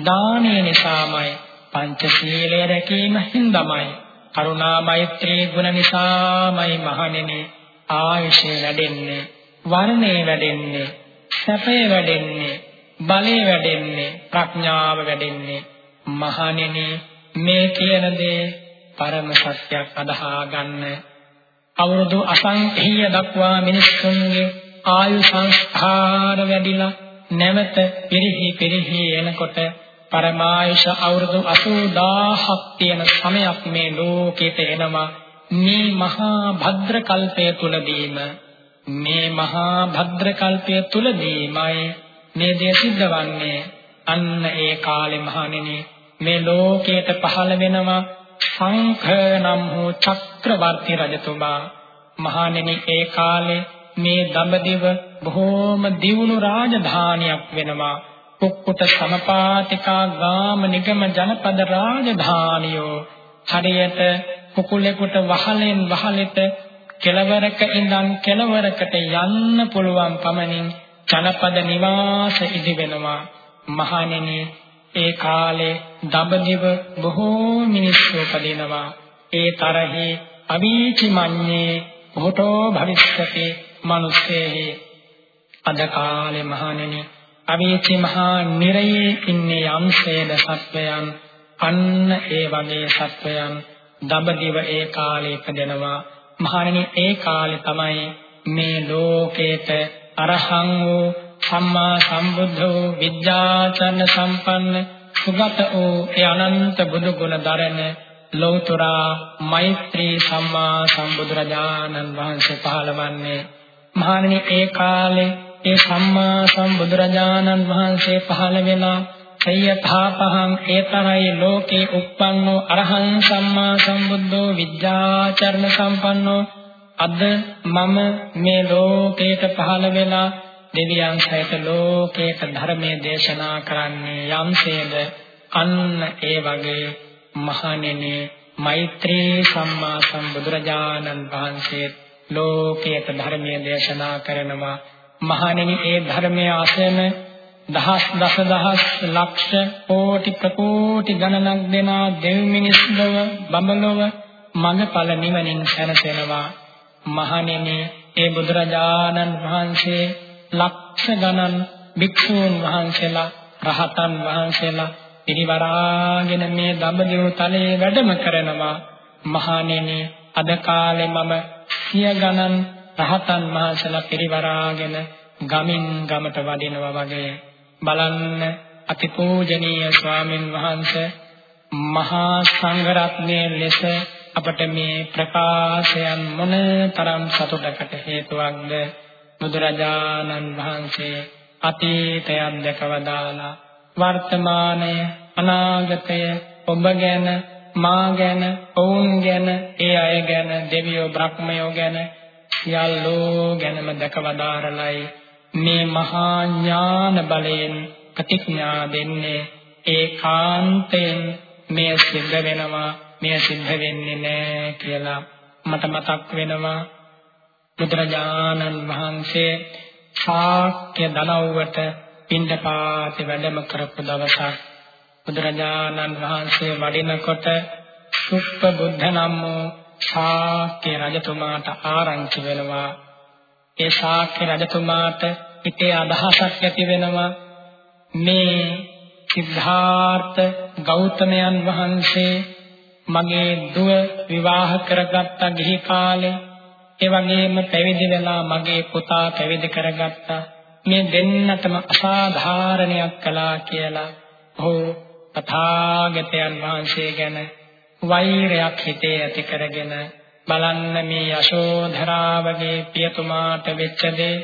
දානය නිසාමයි පංචශීලය රැකීම හින්දාමයි කරුණා මෛත්‍රී ගුණ නිසාමයි මහණෙනි. ආයුෂය වැඩෙන්නේ වර්ණය වැඩෙන්නේ සැපය වැඩෙන්නේ බලය වැඩෙන්නේ ප්‍රඥාව වැඩෙන්නේ. මහණෙනි මේ කියන දේ පරම සත්‍යයක් අදහා ගන්න. අවුරුදු අසංඛ්‍ය දක්වා මිනිස්සුන්ගේ ආයු සංස්කාර වැඩිලා නැවත පිරිහි පිරිහි එනකොට පරමායුෂ අවුරුදු 80000ක් තියෙන සමයක් මේ ලෝකෙට එනවා. මේ මහා භද්‍ර කල්පය තුලදීම මේ මහා භද්‍ර කල්පය තුලදීමයි මේ දේ සිද්ධවන්නේ අන්න ඒ කාලේ මහණෙනි මේ ලෝකයට පහළ වෙනවා සංඝ නම් වූ චක්‍රවර්ති රජතුමා. මහණෙනි ඒ කාලේ මේ දඹදිව බොහෝම දියුණු රාජධානියක් වෙනවා. කුක්කුට සමපාතිකා ගාම නිගම ජනපද රාජධානියෝ. හරියට කුකුලෙකුට වහලෙන් වහලෙට කෙලවරක ඉඳන් කෙලවරකට යන්න පුළුවන් පමණින් ජනපද නිවාස ඉදි වෙනවා මහණෙනි ඒ කාලේ දඹදිව බොහෝ මිනිස්සු උපදිනවා. ඒ තරහි අවීචි මඤ්ඤේ භූතෝ භවිෂ්‍යති මනුස්සේහි අද කාලේ මහණෙනි අවීචි මහා නිරයේ ඉන්නේ යම්සේද සත්වයන් අන්න ඒ වගේ සත්වයන් දඹදිව ඒ කාලේ ඉපදෙනවා මහණෙනි ඒ කාලේ තමයි මේ ලෝකේට අරහං වූ සම්මා සම්බුද්ධ වූ විද්‍යාචරණ සම්පන්න සුගත වූ ඒ අනන්ත බුදු ගුණ දරන ලෞතර මෛත්‍රී සම්මා සම්බුදුරජාණන් වහන්සේ පහළවන්නේ. මහණෙනි ඒ කාලේ ඒ සම්මා සම්බුදුරජාණන් වහන්සේ පහළ වෙලා සයථාපහං ඒතරයි ලෝකේ උප්පන්නෝ අරහං සම්මා සම්බුද්ධෝ විද්‍යාචරණ සම්පන්නෝ. අද මම මේ ලෝකයට පහළ වෙලා දෙවියන් සහිත ලෝකයට ධර්මයේ දේශනා කරන්නේ යම්සේද? අන්න ඒ වගේ මහණෙනි මෛත්‍රී සම්මා සම්බුදුරජාණන් වහන්සේ ලෝකයට ධර්මයේ දේශනා කරනවා. මහණෙනි ඒ ධර්මයේ අසන දහස් දසදහස් ලක්ෂ කෝටි ප්‍රකෝටි ගණනක් දෙනා දෙව් මිනිස් ලොව බඹලොව මඟඵල නිවනින් සැනසෙනවා. මහණෙනි ඒ බුදුරජාණන් වහන්සේ ලක්ෂ ගණන් භික්ෂූන් වහන්සේලා රහතන් වහන්සේලා පිරිවරාගෙන මේ දඹදිව තලයේ වැඩම කරනවා. මහණෙනි අද කාලේ මම සිය ගණන් රහතන් වහන්සේලා පිරිවරාගෙන ගමින් ගමට වඩිනවා වගේ. බලන්න අතිපූජනීය ස්වාමින් වහන්සේ මහා සංඝරත්නයේ ලෙස අපට මේ ප්‍රකාශයන් මොන තරම් සතුටකට හේතුවක්ද? බුදුරජාණන් වහන්සේ අතීතයන් දැකවදාලා වර්තමානය අනාගතය ඔබ ගැන මා ගැන ඔවුන් ගැන ඒ අය ගැන දෙවියෝ බ්‍රහ්මයෝ ගැන සියල්ලෝ ගැනම දැකවදාරලයි මේ මහා ඥාන බලයෙන් ප්‍රතිඥා දෙන්නේ ඒකාන්තයෙන් මේ සිද්ධ වෙනවා මේ සිද්ධ වෙන්නේ නැහැ කියලා මට මතක් වෙනවා. බුදුරජාණන් වහන්සේ ශාක්‍ය දනව්වට පින්ඩපාතේ වැඩම කරපු දවසක් බුදුරජාණන් වහන්සේ වඩිනකොට සුප්ප බුද්ධ නම් වූ ශාක්‍ය රජතුමාට ආරංචි වෙනවා. ඒ ශාක්‍ය රජතුමාට හිතේ අදහසක් ඇති වෙනවා. මේ සිද්ධාර්ථ ගෞතමයන් වහන්සේ මගේ දුව විවාහ කරගත්ත ගිහි කාලේ ඒ වගේම පැවිදි වෙලා මගේ පුතා පැවිදි කරගත්තා. මේ දෙන්නටම අසාධාරණයක් කළා කියලා ඔහු තථාගතයන් වහන්සේ ගැන වෛරයක් හිතේ ඇති කරගෙන බලන්න මේ යශෝධරාවගේ පියතුමාට වෙච්ච දේ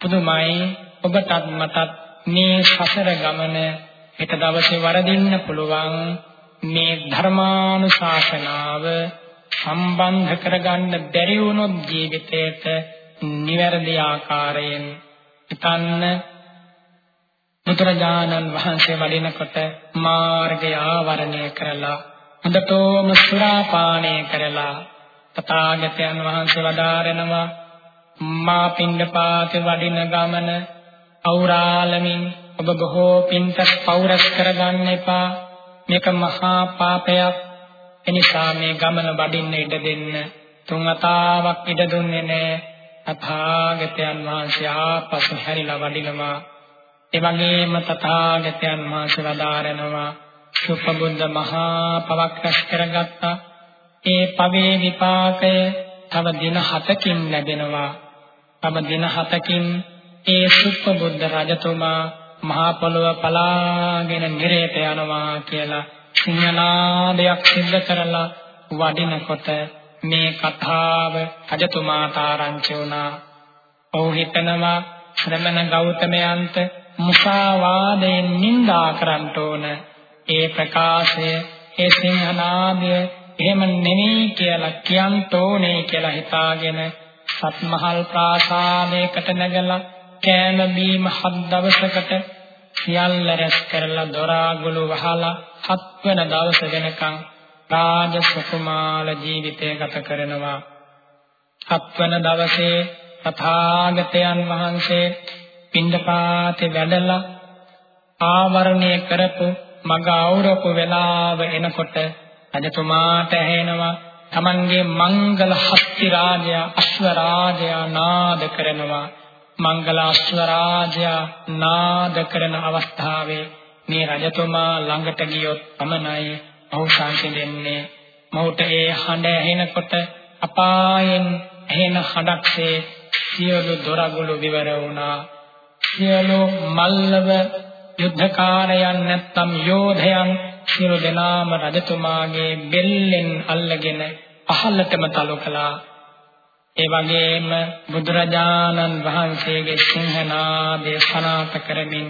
පුදුමයි. ඔබටත් මටත් මේ සසර ගමන එක දවසේ වරදින්න පුළුවන්. මේ ධර්මානුශාසනාව සම්බන්ධ කරගන්න බැරි වුණොත් ජීවිතයට නිවැරදි ආකාරයෙන් හිතන්න. බුදුරජාණන් වහන්සේ වඩිනකොට මාර්ගය ආවරණය කරලා හොඳටම සුරාපානය කරලා තථාගතයන් වහන්සේ වදාරනවා. මා පින්ඩපාතේ වඩින ගමන අවරාලමින් ඔබ බොහෝ පින්කස් පෞරස් කරගන්න එපා. මේක මහා පාපයක්. එනිසා මේ ගමන වඩින්න ඉඩ දෙන්න. තුන් අතාවක් ඉඩ දුන්නේ නැහැ තථාගතයන් වහන්සේ ආපසු හැරිලා වඩිනවා. ඒ වගේම තථාගතයන් වහන්සේ වදාරනවා. සුපබුද්ධ මහා පවක් රැස් කරගත්තා. ඒ පවේ විපාකය තව දින 7කින් ලැබෙනවා. තම දින 7කින් ඒ සුප්පබුද්ධ රජතුමා මහා පොළොව පලාගෙන නිරේත යනවා කියලා සිංහනාදයක් සිද්ධ කරලා වඩිනකොට මේ කතාව රජතුමාට ආරංචි වුණා. ඔහු හිතනවා ශ්‍රමණ ගෞතමයන්ට මුසාවාදයෙන් නිඳා කරන්න ඕන. ඒ ප්‍රකාශය ඒ සිංහනාදය එහෙම නෙමෙයි කියලා කියන්න ඕනේ කියලා හිතාගෙන සත්මහල් ප්‍රාසාදයකට නැගලා කෑම බීම හත් දවසකට සියල්ල රැස් කරලා දොරාගුළු වහලා හත්වන දවස වෙනකන් රාජ සුකුමාල ජීවිතය ගත කරනවා. හත්වන දවසේ තථාගතයන් වහන්සේ පින්ඩපාතේ වැඩලා ආවරණය කරපු මග අවුරපු වෙලාව එනකොට රජතුමාට ඇහෙනවා තමන්ගේ මංගල හස්ති රාජයා අශ්ව රාජයා නාද කරනවා. මංගල අශ්ව රාජයා නාද කරන අවස්ථාවේ මේ රජතුමා ළඟට ගියොත් පමණයි ඔහු සංසිඳෙන්නේ මොහුට ඒ හඬ ඇහෙනකොට අපායෙන් ඇහෙන හඬක්සේ සියලු දොරගුළු විවර වුණා සියලු මල්ලව යුද්ධකාරයන් නැත්තම් යෝධයන් සියලු දෙනාම රජතුමාගේ බෙල්ලෙන් අල්ලගෙන පහළටම තලු කළා. ඒ වගේම බුදුරජාණන් වහන්සේගේ සිංහනාදයේ සනාත කරමින්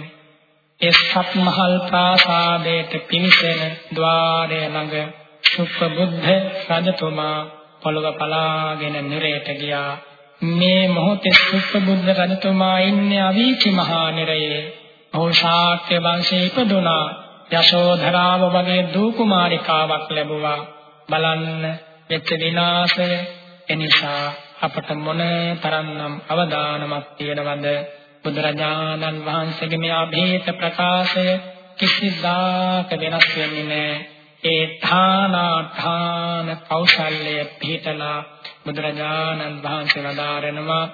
ඒ සත්මහල් ප්‍රාසාදයට පිවිසෙන ద్వාරය ළඟ සුප්පබුද්ධ රජතුමා පොළව පලාගෙන නිරයට ගියා. මේ මොහොතේ සුප්පබුද්ධ රජතුමා ඉන්නේ අවීචි මහා නිරයේ. ඔහු ශාක්‍ය වංශයේ ඉපදුනා. යශෝධරාව වගේ දූ කුමාරිකාවක් ලැබුවා. බලන්න වෙච්ච විනාශය එනිසා අපට මොන තරම්නම් අවදානමක් තියෙනවද? බුදුරජාණන් වහන්සේගේ මේ අභේත ප්‍රකාශය කිසිදාක වෙනස් වෙන්නේ නැහැ. ඒ ථානාඨාන කෞශල්‍ය පිටලා බුදුරජාණන් වහන්සේ වදාරනවා.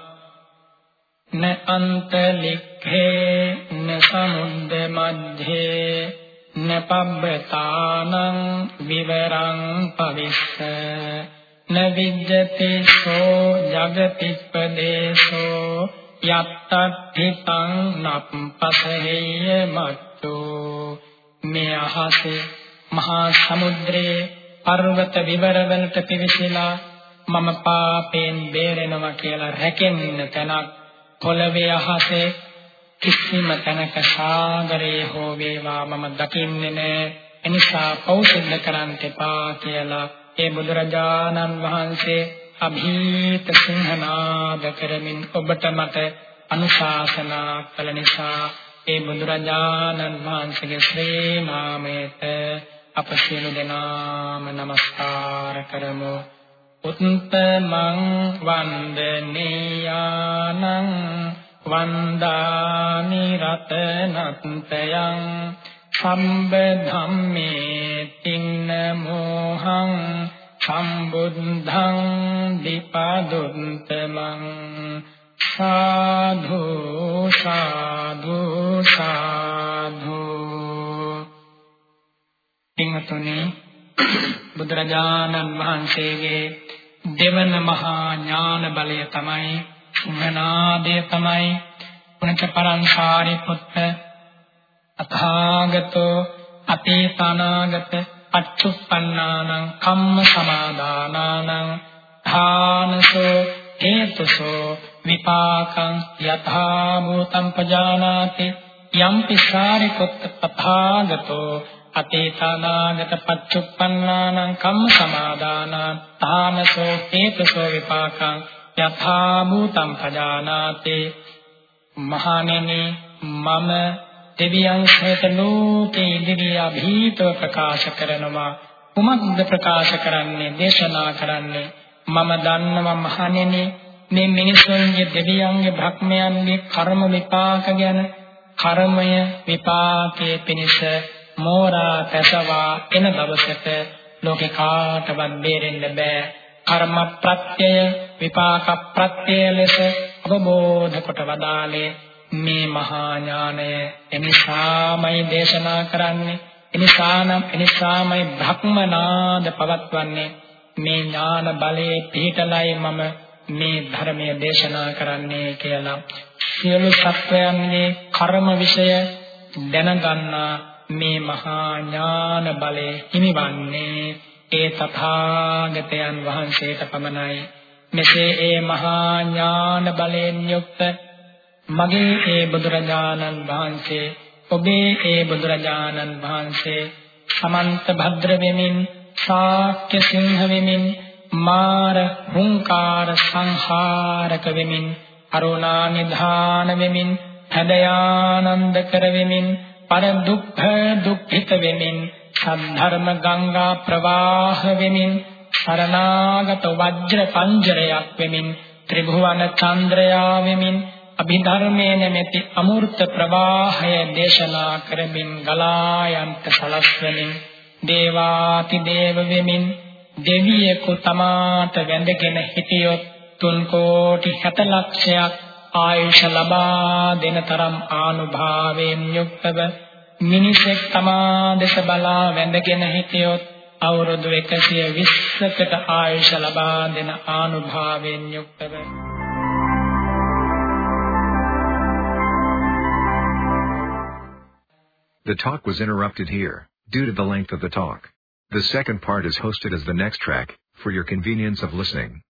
න අන්ත ලික්ඛේ න සමුද්ද මධ්‍යේ න පබ්බතානං විවරං පවිස්ස. න විජ්ජති සෝ జగතිප්පදේශෝ යත්තත්ථිතං නප්පසහෙය මච්චෝ මේ අහසේ මහා සමුද්‍රයේ පර්වත විවරවලට පිවිසලා මම පාපයෙන් බේරෙනවා කියලා රැකෙන්න තැනක් පොළවේ අහසේ කිසිම තැනක සාගරයේ හෝ වේවා මම දකින්නේ නැහැ එනිසා පෞසිද්ධ කරන්න එපා කියලා ඒ බුදුරජාණන් වහන්සේ અભීත සිංහනාද කරමින් ඔබට මට අනුශාසනා කළ නිසා ඒ බුදුරජාණන් වහන්සේගේ ශ්‍රී නාමයට අප සියලු දෙනාම নমස්කාර කරමු. උත්තමං වන්දනීයානං වන්දාමි රතනත්යං සම්බ ධම්මේ තින්න මොහං සම්බුද්ධං දීපදුත්තමං සාධු සාධු සාධු පින්තුනි බුදුරජාණන් වහන්සේගේ දෙවන මහා ඥාන බලය තමයි සිංහනාදය තමයි පුණජ පරංසාරි පුත්ත අථාගතෝ අතීතනාගත අච්චුප්පන්නානං කම්ම සමාදානානං ධානසෝ හේතුසෝ විපාකං යථා භූතං පජානාති යම්පි සාරිපුත්ත තථාගතෝ අතීතනාගත පච්චුප්පන්නානං කම්ම සමාදානාං ධානසෝ හේතුසෝ විපාකං යථා භූතං පජානාති. මහණෙනි මම දෙවියන් සහිත ලෝකේ ඉදිරිය අභීතව ප්‍රකාශ කරනවා. කුමක්ද ප්‍රකාශ කරන්නේ දේශනා කරන්නේ? මම දන්නවා මහණෙනි මේ මිනිසුන්ගේ දෙවියන්ගේ භක්මයන්ගේ කර්ම විපාක ගැන කර්මය විපාකයේ පිණිස මෝරා පැසවා එන දවසට ලෝකේ කාටවත් බේරෙන්න බෑ. කර්ම ප්‍රත්‍යය විපාක ප්‍රත්‍යය ලෙස අවබෝධ කොට වදාළේ. මේ මහා ඥානය එනිසාමයි දේශනා කරන්නේ. එනිසානම් එනිසාමයි භක්මනාද පවත්වන්නේ. මේ ඥාන බලයේ පිහිටලයි මම මේ ධර්මය දේශනා කරන්නේ කියලා. සියලු සත්වයන්ගේ කර්ම විෂය දැනගන්නා මේ මහා ඥාන බලය හිමිවන්නේ ඒ තථාගතයන් වහන්සේට පමණයි. මෙසේ ඒ මහා ඥාන බලයෙන් යුක්ත මගේ ඒ බුදුරජාණන් වහන්සේ ඔබේ ඒ බුදුරජාණන් වහන්සේ සමන්ත භද්‍ර වෙමින් ශාක්‍ය සිංහ වෙමින් මාර හුංකාර සංහාරක වෙමින් අරුණා නිධාන වෙමින් හදයානන්ද කර වෙමින් පර දුක්ඛ දුක්ඛිත වෙමින් සද්ධර්ම ගංගා ප්‍රවාහ වෙමින් සරණාගත වජ්‍ර පංජරයක් වෙමින් ත්‍රිභුවන චන්ද්‍රයා වෙමින් අභිධර්මයේ නැමැති අමෘත ප්‍රවාහය දේශනා කරමින් ගලා යන්ත සලස්වමින් දේවාති දේව වෙමින් දෙවියෙකු තමාට වැඳගෙන හිටියොත් තුන් කෝටි 60 ලක්ෂයක් ආයුෂ ලබා දෙන තරම් ආනුභාවයෙන් යුක්තව මිනිසෙක් තමා දෙස බලා වැඳගෙන හිටියොත් අවුරුදු 120කට ආයුෂ ලබා දෙන ආනුභාවයෙන් යුක්තව The talk was interrupted here, due to the length of the talk. The second part is hosted as the next track, for your convenience of listening.